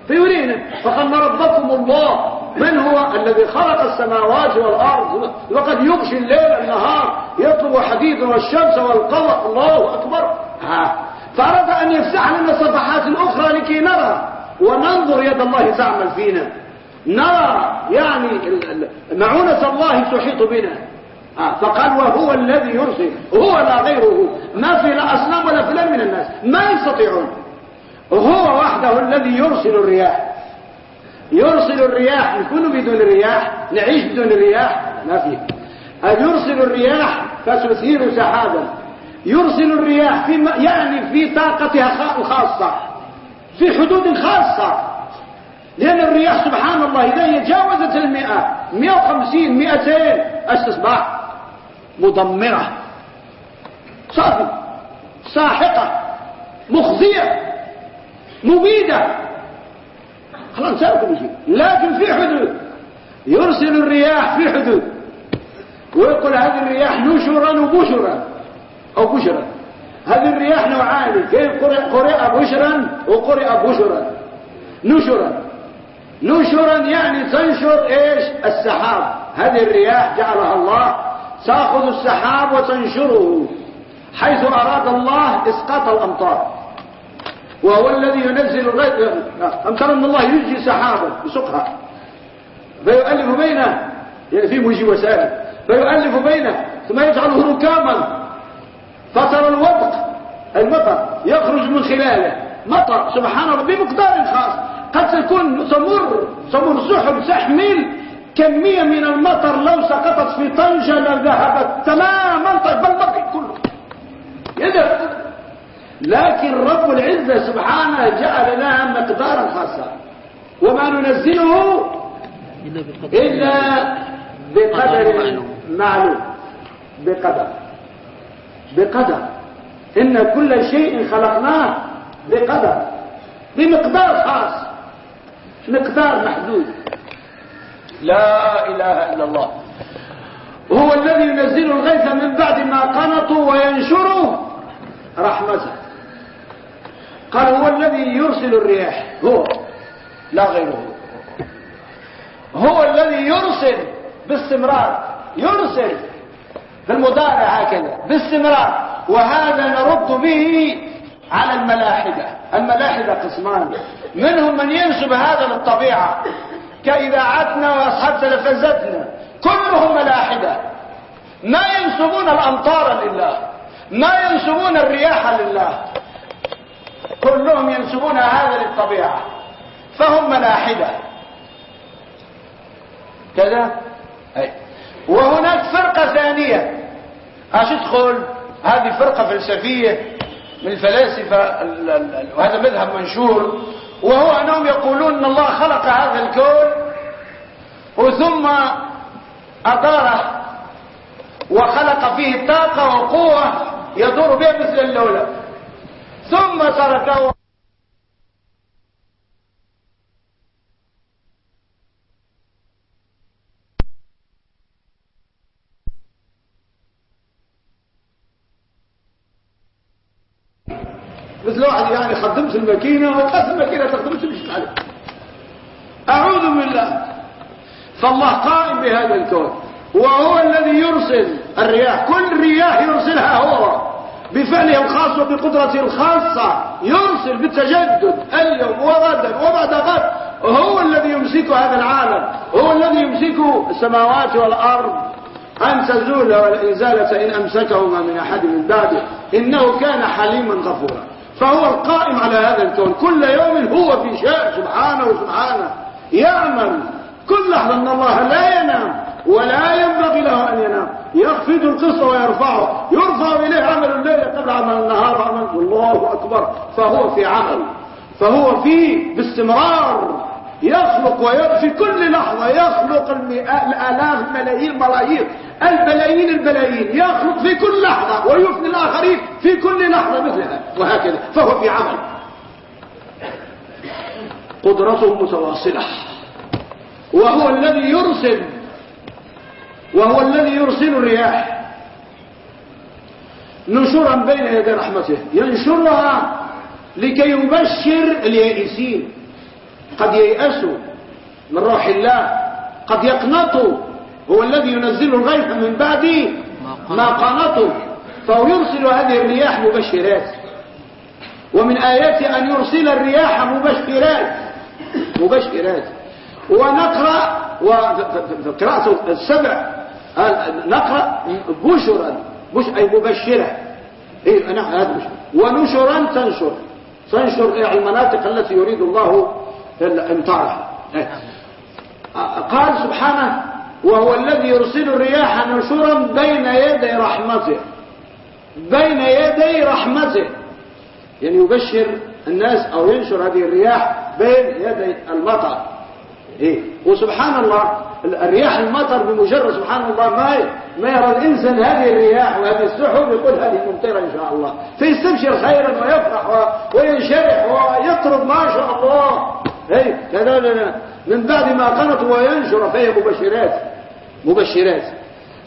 فيرينا. فقال ربكم الله من هو الذي خلق السماوات والأرض؟ وقد يغشي الليل النهار يطلب حديثا والشمس والقمر. الله أكبر. ها. فأراد أن يفتح لنا صفحات أخرى لكي نرى. وننظر يد الله تعمل فينا. نرى يعني معونة الله تحيط بنا. فقال وهو الذي يرسل. هو لا غيره. ما في لا أصنام ولا فلان من الناس. ما يستطيعون. هو وحده الذي يرسل الرياح. يرسل الرياح نكون بدون الرياح نعيش بدون الرياح ما أن يرسل الرياح؟ فتثير سحابا. يرسل الرياح في يعني في طاقتها الخاصة. في حدود خاصة. لأن الرياح سبحان الله إذا تجاوزت المئة مئة وخمسين مئتين أستصباح. مدمرة. صافي ساحقة. مخزية. مبيدة. خلاص كل شيء لكن في حدود. يرسل الرياح في حدود. ويقول هذه الرياح نشرا وبشرا. أو بشرا. هذه الرياح نوعان. كيف قرئ بشرا وقرئ بشرا. نشرا. نشرا يعني تنشر إيش؟ السحاب. هذه الرياح جعلها الله تأخذ السحاب وتنشره. حيث أراد الله إسقاط الأمطار. وهو الذي ينزل الغيث. أم ترى أن الله يجي سحابا يسقها فيؤلف بينه يعني في مجوسات فيؤلف بينه ثم يجعله ركاما. فترى الوضق المطر يخرج من خلاله. مطر سبحان الله بمقدار خاص. قد تكون تمر تمر سحب تحمل كمية من المطر لو سقطت في طنجة لذهبت تماما طيب المطر كله. يذهب لكن رب العزة سبحانه جعل لها مقدارا خاصا. وما ننزله إلا بقدر معلوم. بقدر. بقدر. إن كل شيء خلقناه بقدر. بمقدار خاص. مقدار محدود. لا إله إلا الله. هو الذي ينزل الغيث من بعد ما قنطوا وينشره رحمته. قال هو الذي يرسل الرياح. هو. لا غيره. هو الذي يرسل باستمرار. يرسل في المضارع هكذا باستمرار. وهذا نرد به على الملاحدة. الملاحدة قسمان. منهم من ينسب هذا للطبيعة. كإذاعتنا وأصحاب تلفزتنا كلهم ملاحدة. ما ينسبون الأمطار لله. ما ينسبون الرياح لله. كلهم ينسبون هذا للطبيعة فهم ملاحدة. كذا؟ أي. وهناك فرقة ثانية. أش تدخل هذه فرقة فلسفية من الفلاسفة وهذا مذهب منشور. وهو أنهم يقولون أن الله خلق هذا الكون وثم أداره وخلق فيه طاقة وقوة يدور بها مثل اللولب. ثم تركه. مثل واحد يعني خدمت الماكينة وقف الماكينة تخدمت مش عليه. أعوذ بالله. فالله قائم بهذا الكون. وهو الذي يرسل الرياح. كل رياح يرسلها هو. بفعله الخاص وبقدرته الخاصة يرسل بالتجدد اليوم وغدا وبعد غد. هو الذي يمسك هذا العالم هو الذي يمسك السماوات والأرض. أن تزول والإزالة إن أمسكهما من أحد من بعده. إنه كان حليما غفورا. فهو القائم على هذا الكون. كل يوم هو في شاء سبحانه وسبحانه. يعمل. كل لحظة أن الله لا ينام. ولا ينبغي له أن ينام. يخفض القسط ويرفعه. يرفع إليه عمل الليل قبل عمل النهار عمل والله أكبر. فهو في عمل فهو في باستمرار. يخلق في كل لحظة يخلق الآلاف ملايين ملايين البلايين البلايين. يخلق في كل لحظة ويفني الآخرين في كل لحظة مثلها. وهكذا. فهو في عمل. قدرته متواصلة. وهو الذي يرسل وهو الذي يرسل الرياح. نشرا بين يدي رحمته. ينشرها لكي يبشر اليائسين. قد ييأسوا من روح الله. قد يقنطوا. هو الذي ينزل الغيث من بعد ما قنطوا. فهو يرسل هذه الرياح مبشرات. ومن آياته أن يرسل الرياح مبشرات. مبشرات. ونقرأ وفي قراءة السبع نقرأ؟ بشرا. مش أي مبشرة. إيه نعم هذا بشر ونشرا تنشر. تنشر المناطق التي يريد الله امطارها إيه. قال سبحانه وهو الذي يرسل الرياح نشرا بين يدي رحمته. بين يدي رحمته. يعني يبشر الناس أو ينشر هذه الرياح بين يدي المطر. إيه. وسبحان الله الرياح المطر بمجرد سبحان الله ما ما يرى الإنسان هذه الرياح وهذه السحب يقول هذه ممطرة إن شاء الله. فيستبشر خيرا ويفرح وينشرح ويطرب ما شاء الله. اي كذا من بعد ما قنط وينشر فهي مبشرات. مبشرات.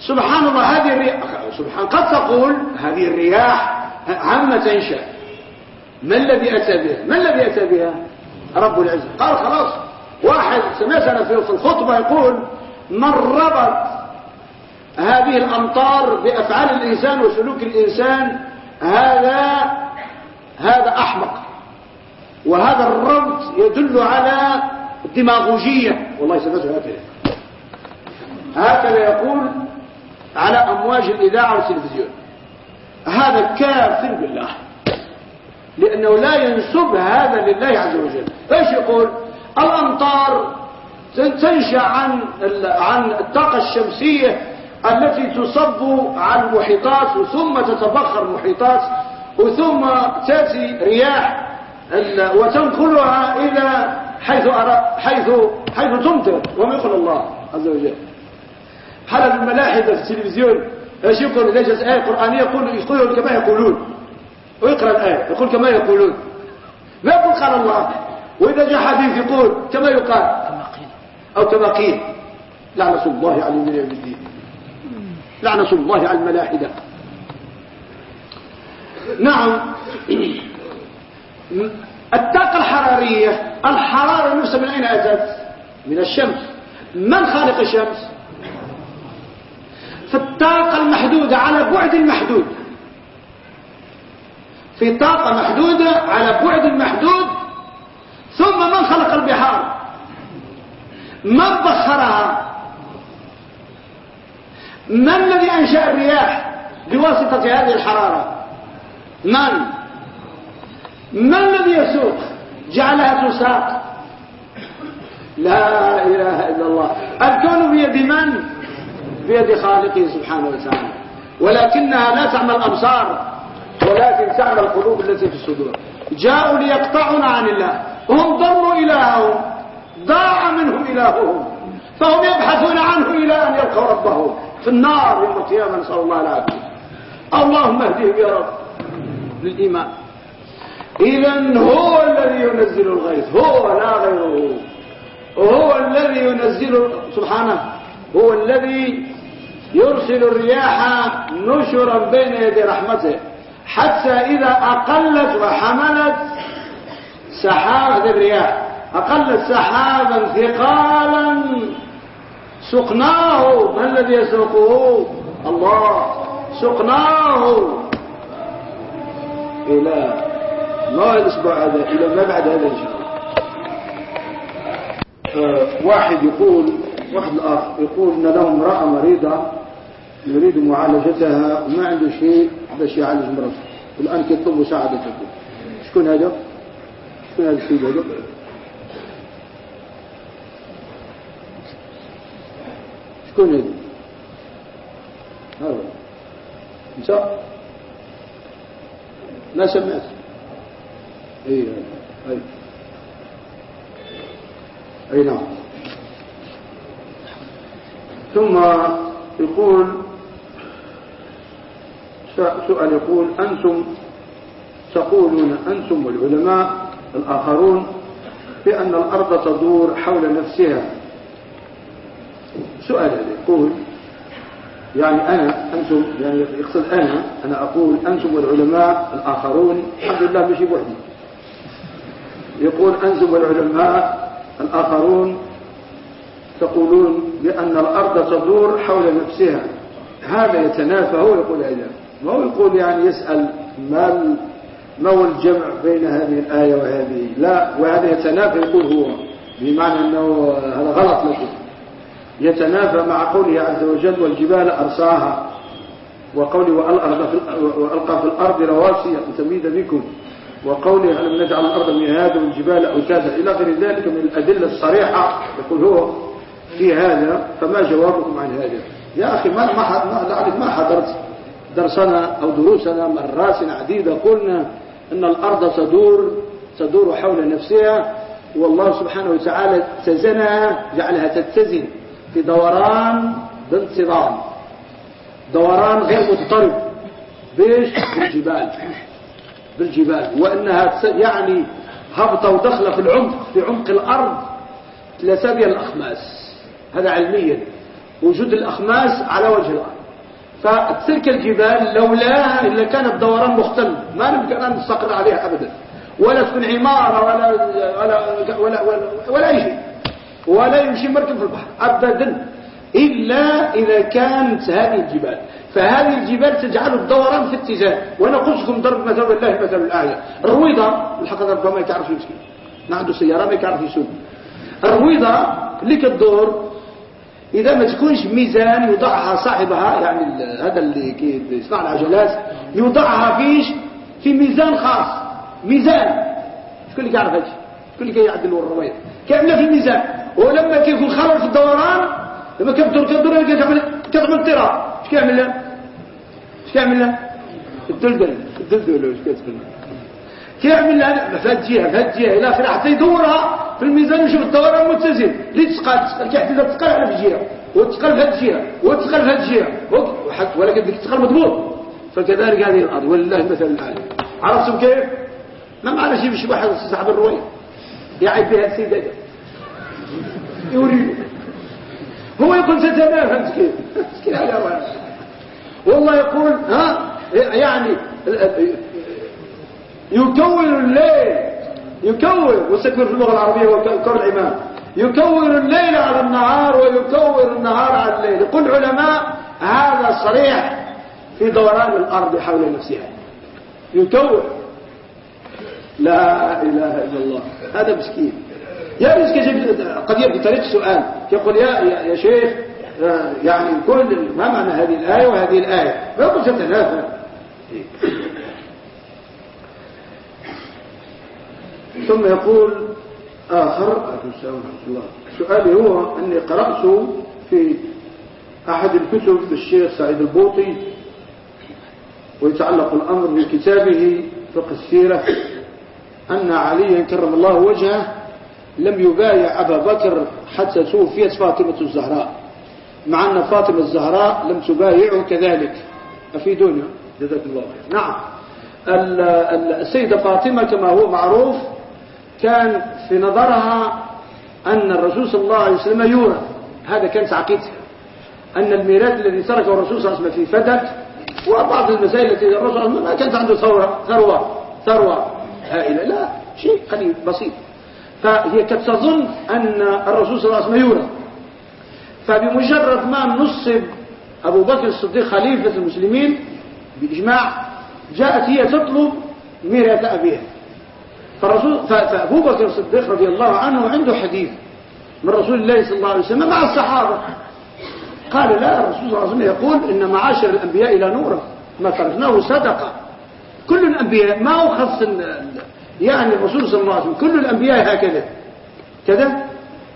سبحان الله هذه الرياح سبحان قد تقول هذه الرياح عامة تنشأ ما الذي أتى بها؟ ما الذي أتى بها؟ رب العزة. قال خلاص. واحد سمعتنا في الخطبة يقول من ربط هذه الأمطار بأفعال الإنسان وسلوك الإنسان هذا هذا أحمق. وهذا الربط يدل على الدماغوجية. والله سمعته هكذا هكذا يقول على أمواج الإذاعة والتلفزيون. هذا كافر بالله. لأنه لا ينسب هذا لله عز وجل. إيش يقول؟ الأمطار. تنشأ عن عن الطاقة الشمسية التي تصب على المحيطات ثم تتبخر المحيطات وثم تأتي رياح وتنقلها إلى حيث حيث حيث تمطر. وما يقول الله عز وجل؟ حلب الملاحدة في التلفزيون. إيش يقول؟ إذا جاءت آية قرآنية يقول يقولون كما يقولون. ويقرأ الآية يقول كما يقولون. ما يقول قال الله؟ وإذا جاء حديث يقول كما يقال أو كما قيل لعنة الله على من يوم الدين لعنة الله على الملاحدة. نعم. الطاقة الحرارية الحرارة نفسها من أين أتت؟ من الشمس. من خالق الشمس؟ في الطاقة المحدودة على بعد محدود في طاقة محدودة على بعد محدود ثم من خلق البحار؟ من بخرها من الذي أنشأ الرياح بواسطة هذه الحرارة؟ من؟ من الذي يسوق؟ جعلها تساق. لا إله إلا الله. الكون بيد من؟ بيد خالقه سبحانه وتعالى. ولكنها لا تعمل الأبصار ولكن تعمل القلوب التي في الصدور. جاءوا ليقطعون عن الله. هم ضروا إلههم. ضاع منهم إلههم. فهم يبحثون عنه إلى أن يلقوا ربهم. في النار يوم القيامة نسأل الله العافية. اللهم اهدهم يا رب للإيمان. إذا هو الذي ينزل الغيث. هو لا غيره. هو الذي ينزل سبحانه. هو الذي يرسل الرياح نشرا بين يدي رحمته. حتى إذا أقلت وحملت سحاب الرياح أقلت سحابا ثقالا سقناه. ما الذي يسوقه؟ الله. سقناه. إلى ما الأسبوع هذا إلى ما بعد هذا إن شاء الله. آه، واحد يقول واحد الآخر يقول إن له امرأة مريضة يريد معالجتها وما عنده شيء باش يعالج مرضه والآن كيطلب مساعدته شكون هذا؟ هذا السيد هذا؟ شكون هذا؟ هذا. انت؟ ما سمعت؟ اي اي أي نعم. ثم يقول سؤال يقول أنتم تقولون أنتم والعلماء الآخرون بأن الأرض تدور حول نفسها. سؤال هذا يقول يعني أنا أنتم يعني يقصد أنا أنا أقول أنتم والعلماء الآخرون الحمد لله مش بوحدي. يقول أنتم والعلماء الآخرون تقولون بأن الأرض تدور حول نفسها. هذا يتنافى هو يقول هذا. ما هو يقول يعني يسأل ما ما هو الجمع بين هذه الآية وهذه؟ لا وهذا يتنافى يقول هو بمعنى أنه هذا غلط لكم. يتنافى مع قوله عز وجل والجبال أرساها وقوله وألقى في الأرض رواسي تميد بكم. وقوله ألم نجعل الأرض مهادا والجبال أوتادا إلى غير ذلك من الأدلة الصريحة. يقول هو في هذا فما جوابكم عن هذا؟ يا أخي ما ما ما حضرت درسنا أو دروسنا مرات عديدة قلنا أن الأرض تدور تدور حول نفسها والله سبحانه وتعالى اتزنها جعلها تتزن في دوران بانتظام. دوران غير مضطرب. بيش؟ بالجبال. بالجبال. وأنها يعني هبطة ودخلة في العمق في عمق الأرض. ثلاثة الأخماس. هذا علميا. وجود الأخماس على وجه الأرض. فتلك الجبال لولاها إلا كان الدوران مختل. ما نمكن أن نستقر عليها أبدا. ولا تكون عمارة ولا, ولا, ولا, ولا, ولا أي شيء. ولا يمشي مركب في البحر. أبدا. إلا إذا كانت هذه الجبال. فهذه الجبال تجعل الدوران في اتجاه وأنا قلت لكم ضرب مثل الله مثل الآية. الرويضة الحقيقة ربما ما يعرف يمسك ما عنده سيارة ما يعرف يسوق. الرويضة لك الدور. إذا ما تكونش ميزان يوضعها صاحبها يعني هذا اللي يصنع العجلات يوضعها فيش في ميزان خاص. ميزان. شكون اللي يعرف هذا شكون اللي كيعدل الرويض؟ كاملة في الميزان. ولما كيكون خرج في الدوران لما كتدور كتدور كتعمل كتعمل اضطراب اش كيعمل لها؟ اش كيعمل لها؟ الدلدل. الدلدل واش كتقول كيعمل لها في هاد الجهه في هاد الجهه إلى آخره حتى يدورها في الميزان يشوف الدوران متزن اللي تسقط تسقط كيحدد تسقط على في جهة. وتسقط في هاد الجهة. وتسقط في هاد الجهه ولكن ديك تسقط مضبوط. فكذلك هذه الأرض. ولله المثل الاعلى عرفتم كيف؟ ما معنى شي شي واحد صاحب الروايه يعيب بها السيدة. يريد. هو يقول ستنافس كيف؟ مسكين على والله يقول ها؟ يعني يكون الليل يكون وسكن في اللغة العربية وكون الإمام يكون الليل على النهار ويكون النهار على الليل. يقول العلماء هذا صريح في دوران الأرض حول نفسها. يكون. لا إله إلا الله. هذا مسكين. يا مسكين قد يبدي طريق سؤال. يقول يا, يا, يا شيخ يعني كل ما معنى هذه الآية وهذه الآية؟ يقول تتنافى ثم يقول آخر سؤالي هو أني قرأت في أحد الكتب للشيخ سعيد البوطي ويتعلق الأمر بكتابه فقه السيرة أن عليا كرم الله وجهه لم يبايع أبا بكر حتى توفيت فاطمة الزهراء مع أن فاطمة الزهراء لم تبايعه كذلك. أفيدونا جزاك الله خير. نعم. السيدة فاطمة كما هو معروف كان في نظرها أن الرسول صلى الله عليه وسلم يورث. هذا كانت عقيدتها أن الميراث الذي تركه الرسول صلى الله عليه وسلم في فدك وبعض المسائل التي الرسول صلى الله عليه وسلم ما كانت عنده ثروة ثروة ثروة هائلة. لا شيء قليل بسيط. فهي كانت تظن أن الرسول صلى الله عليه وسلم يورث. فبمجرد ما نصب أبو بكر الصديق خليفة المسلمين بإجماع جاءت هي تطلب ميراث أبيها. فالرسول فأبو بكر الصديق رضي الله عنه عنده حديث من رسول الله صلى الله عليه وسلم مع الصحابة. قال لا الرسول صلى الله عليه وسلم يقول إن معاشر الأنبياء لا نورا ما تركناه صدقة. كل الأنبياء ما هو خص يعني الرسول صلى الله عليه وسلم كل الأنبياء هكذا. كذا؟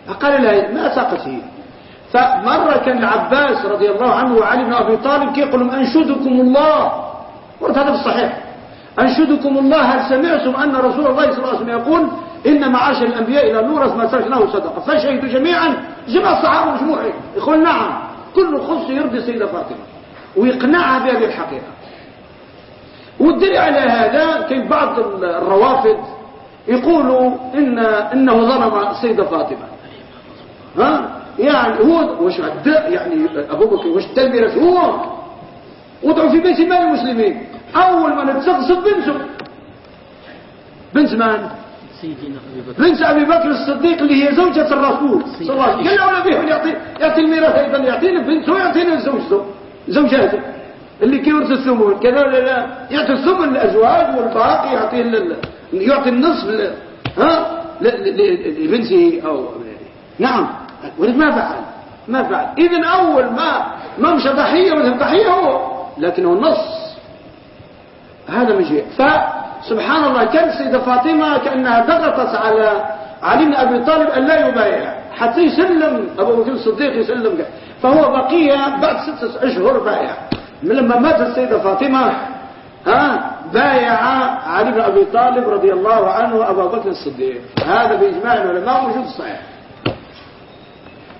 فقال لا ما ساقت هي فمرة كان العباس رضي الله عنه وعلي بن أبي طالب يقول أنشدكم الله. ورد هذا في الصحيح. أنشدكم الله هل سمعتم أن رسول الله صلى الله عليه وسلم يقول إن معاشر الأنبياء إلى نورث ما تركناه صدقة. فشهدوا جميعا جمع الصحابة مجموعين يقول نعم كل خص يرضي السيدة فاطمة. ويقنعها بهذه الحقيقة. والدليل على هذا كيف بعض الروافد يقولوا إن إنه ظلم السيدة فاطمة. ها؟ يعني هو وش يعني أبو بكر وش تلبيرة هو وضعوا في بيت مال المسلمين. أول ما نتسقسط بنته. بنت من؟ بنت أبي بكر الصديق اللي هي زوجة الرسول. صلى الله عليه وسلم. قال له نبيه يعطي يعطي الميراث أيضا يعطينا بنته ويعطينا زوجته. زوجاته. اللي كيورث الثمن. كذا ولا لا يعطي الثمن للأزواج والباقي يعطي يعطي النصف ها؟ لبنته أو نعم. ولد ما فعل. ما فعل. إذن أول ما ما مشى ضحية مثل ضحية هو. لكنه النص هذا من شيء فسبحان الله كان السيدة فاطمة كأنها ضغطت على علي بن أبي طالب أن لا يبايع حتى يسلم أبو بكر الصديق يسلم فهو بقي بعد ستة أشهر بايع من لما ماتت السيدة فاطمة ها بايع علي بن أبي طالب رضي الله عنه أبو بكر الصديق. هذا بإجماع العلماء موجود صحيح.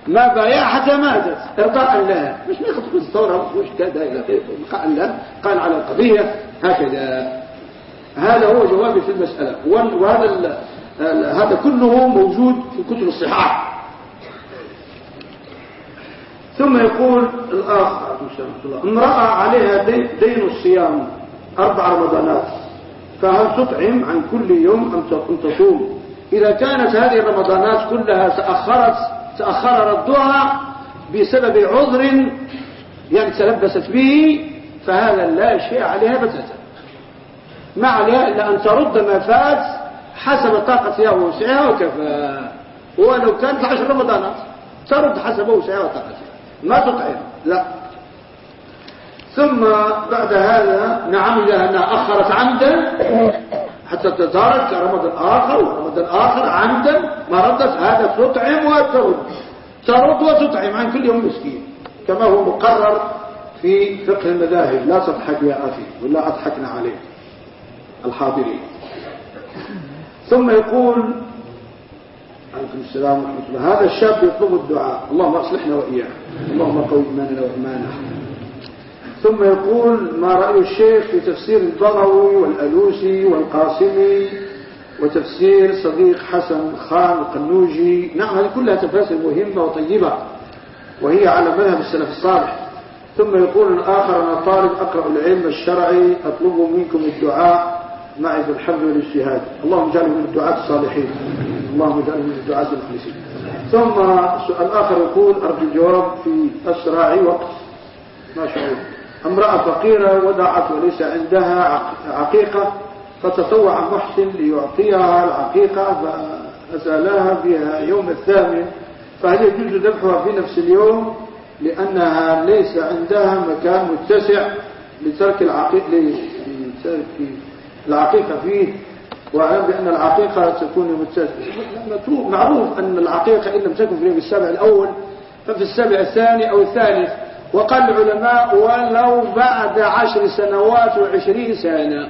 ما بايع حتى ماتت ارضاء لها مش ناخذ الثورة مش كذا إلى قال قال على القضية هكذا. هذا هو جوابي في المسألة. وهذا هذا كله موجود في كتب الصحاح. ثم يقول الآخر امرأة عليها دين الصيام أربع رمضانات. فهل تطعم عن كل يوم أم تصوم؟ إذا كانت هذه الرمضانات كلها تأخرت تأخر ردها بسبب عذر يعني تلبست به فهذا لا شيء عليها بتاتا ما عليها إلا أن ترد ما فات حسب طاقتها ووسعها وكفى. ولو كانت عشر رمضانات ترد حسب وسعها وطاقتها ما تطعم لا. ثم بعد هذا نعم إذا أنها أخرت عمدا حتى تتارك رمضان آخر ورمضان آخر عمدا ما ردت هذا تطعم وترد. ترد وتطعم عن كل يوم مسكين. كما هو مقرر في فقه المذاهب. لا تضحك يا أخي ولا أضحكنا عليه الحاضرين. ثم يقول عليكم السلام ورحمة الله. هذا الشاب يطلب الدعاء. اللهم أصلحنا وإياه اللهم قوي إيماننا وإيمانه ثم يقول ما رأي الشيخ في تفسير البغوي والألوسي والقاسمي وتفسير صديق حسن خان القنوجي؟ نعم هذه كلها تفاسير مهمة وطيبة وهي على مذهب السلف الصالح. ثم يقول الآخر أنا طالب أقرأ العلم الشرعي أطلب منكم الدعاء معي بالحمد والاجتهاد. اللهم اجعله من الدعاة الصالحين. اللهم اجعله من الدعاة المخلصين. ثم سؤال آخر يقول أرجو الجواب في أسرع وقت. ما شاء الله امرأة فقيرة ودعت وليس عندها عقيقة فتطوع محسن ليعطيها العقيقة فأسألها بها يوم الثامن. فهل يجوز ذبحها في نفس اليوم؟ لأنها ليس عندها مكان متسع لترك العقيقة لترك العقيقة فيه. وأعلم بأن العقيقة تكون متسعة. معروف أن العقيقة إن لم تكن في اليوم السابع الأول ففي السابع الثاني أو الثالث وقال العلماء ولو بعد عشر سنوات وعشرين سنة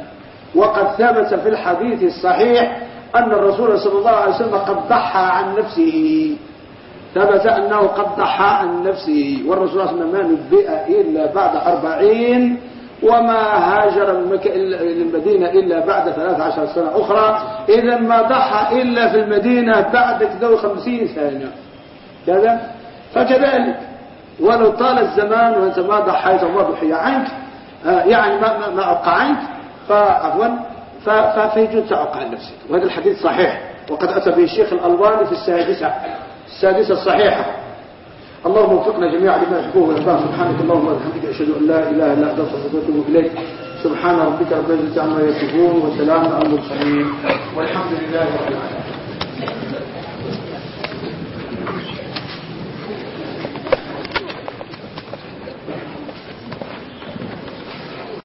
وقد ثبت في الحديث الصحيح أن الرسول صلى الله عليه وسلم قد ضحى عن نفسه. ثبت أنه قد ضحى عن نفسه. والرسول صلى الله عليه وسلم ما نبئ إلا بعد أربعين وما هاجر من مكة للمدينة إلا بعد ثلاث عشر سنة أخرى. إذا ما ضحى إلا في المدينة بعد كذا خمسين سنة. كذا؟ فكذلك. ولو طال الزمان وانت ما ضحيت وما ضحي عنك آه، يعني ما ما عق عنك فعفوا فيجوز تعق عن نفسك. وهذا الحديث صحيح. وقد أتى به الشيخ الألباني في السادسة السادسة الصحيحة. اللهم وفقنا جميعا لما يحبوه ويرضاه. سبحانك اللهم وبحمدك أشهد أن لا إله إلا أنت أستغفرك وأتوب إليك. سبحان ربك رب العزة عما يصفون وسلام على المرسلين. والحمد لله رب العالمين.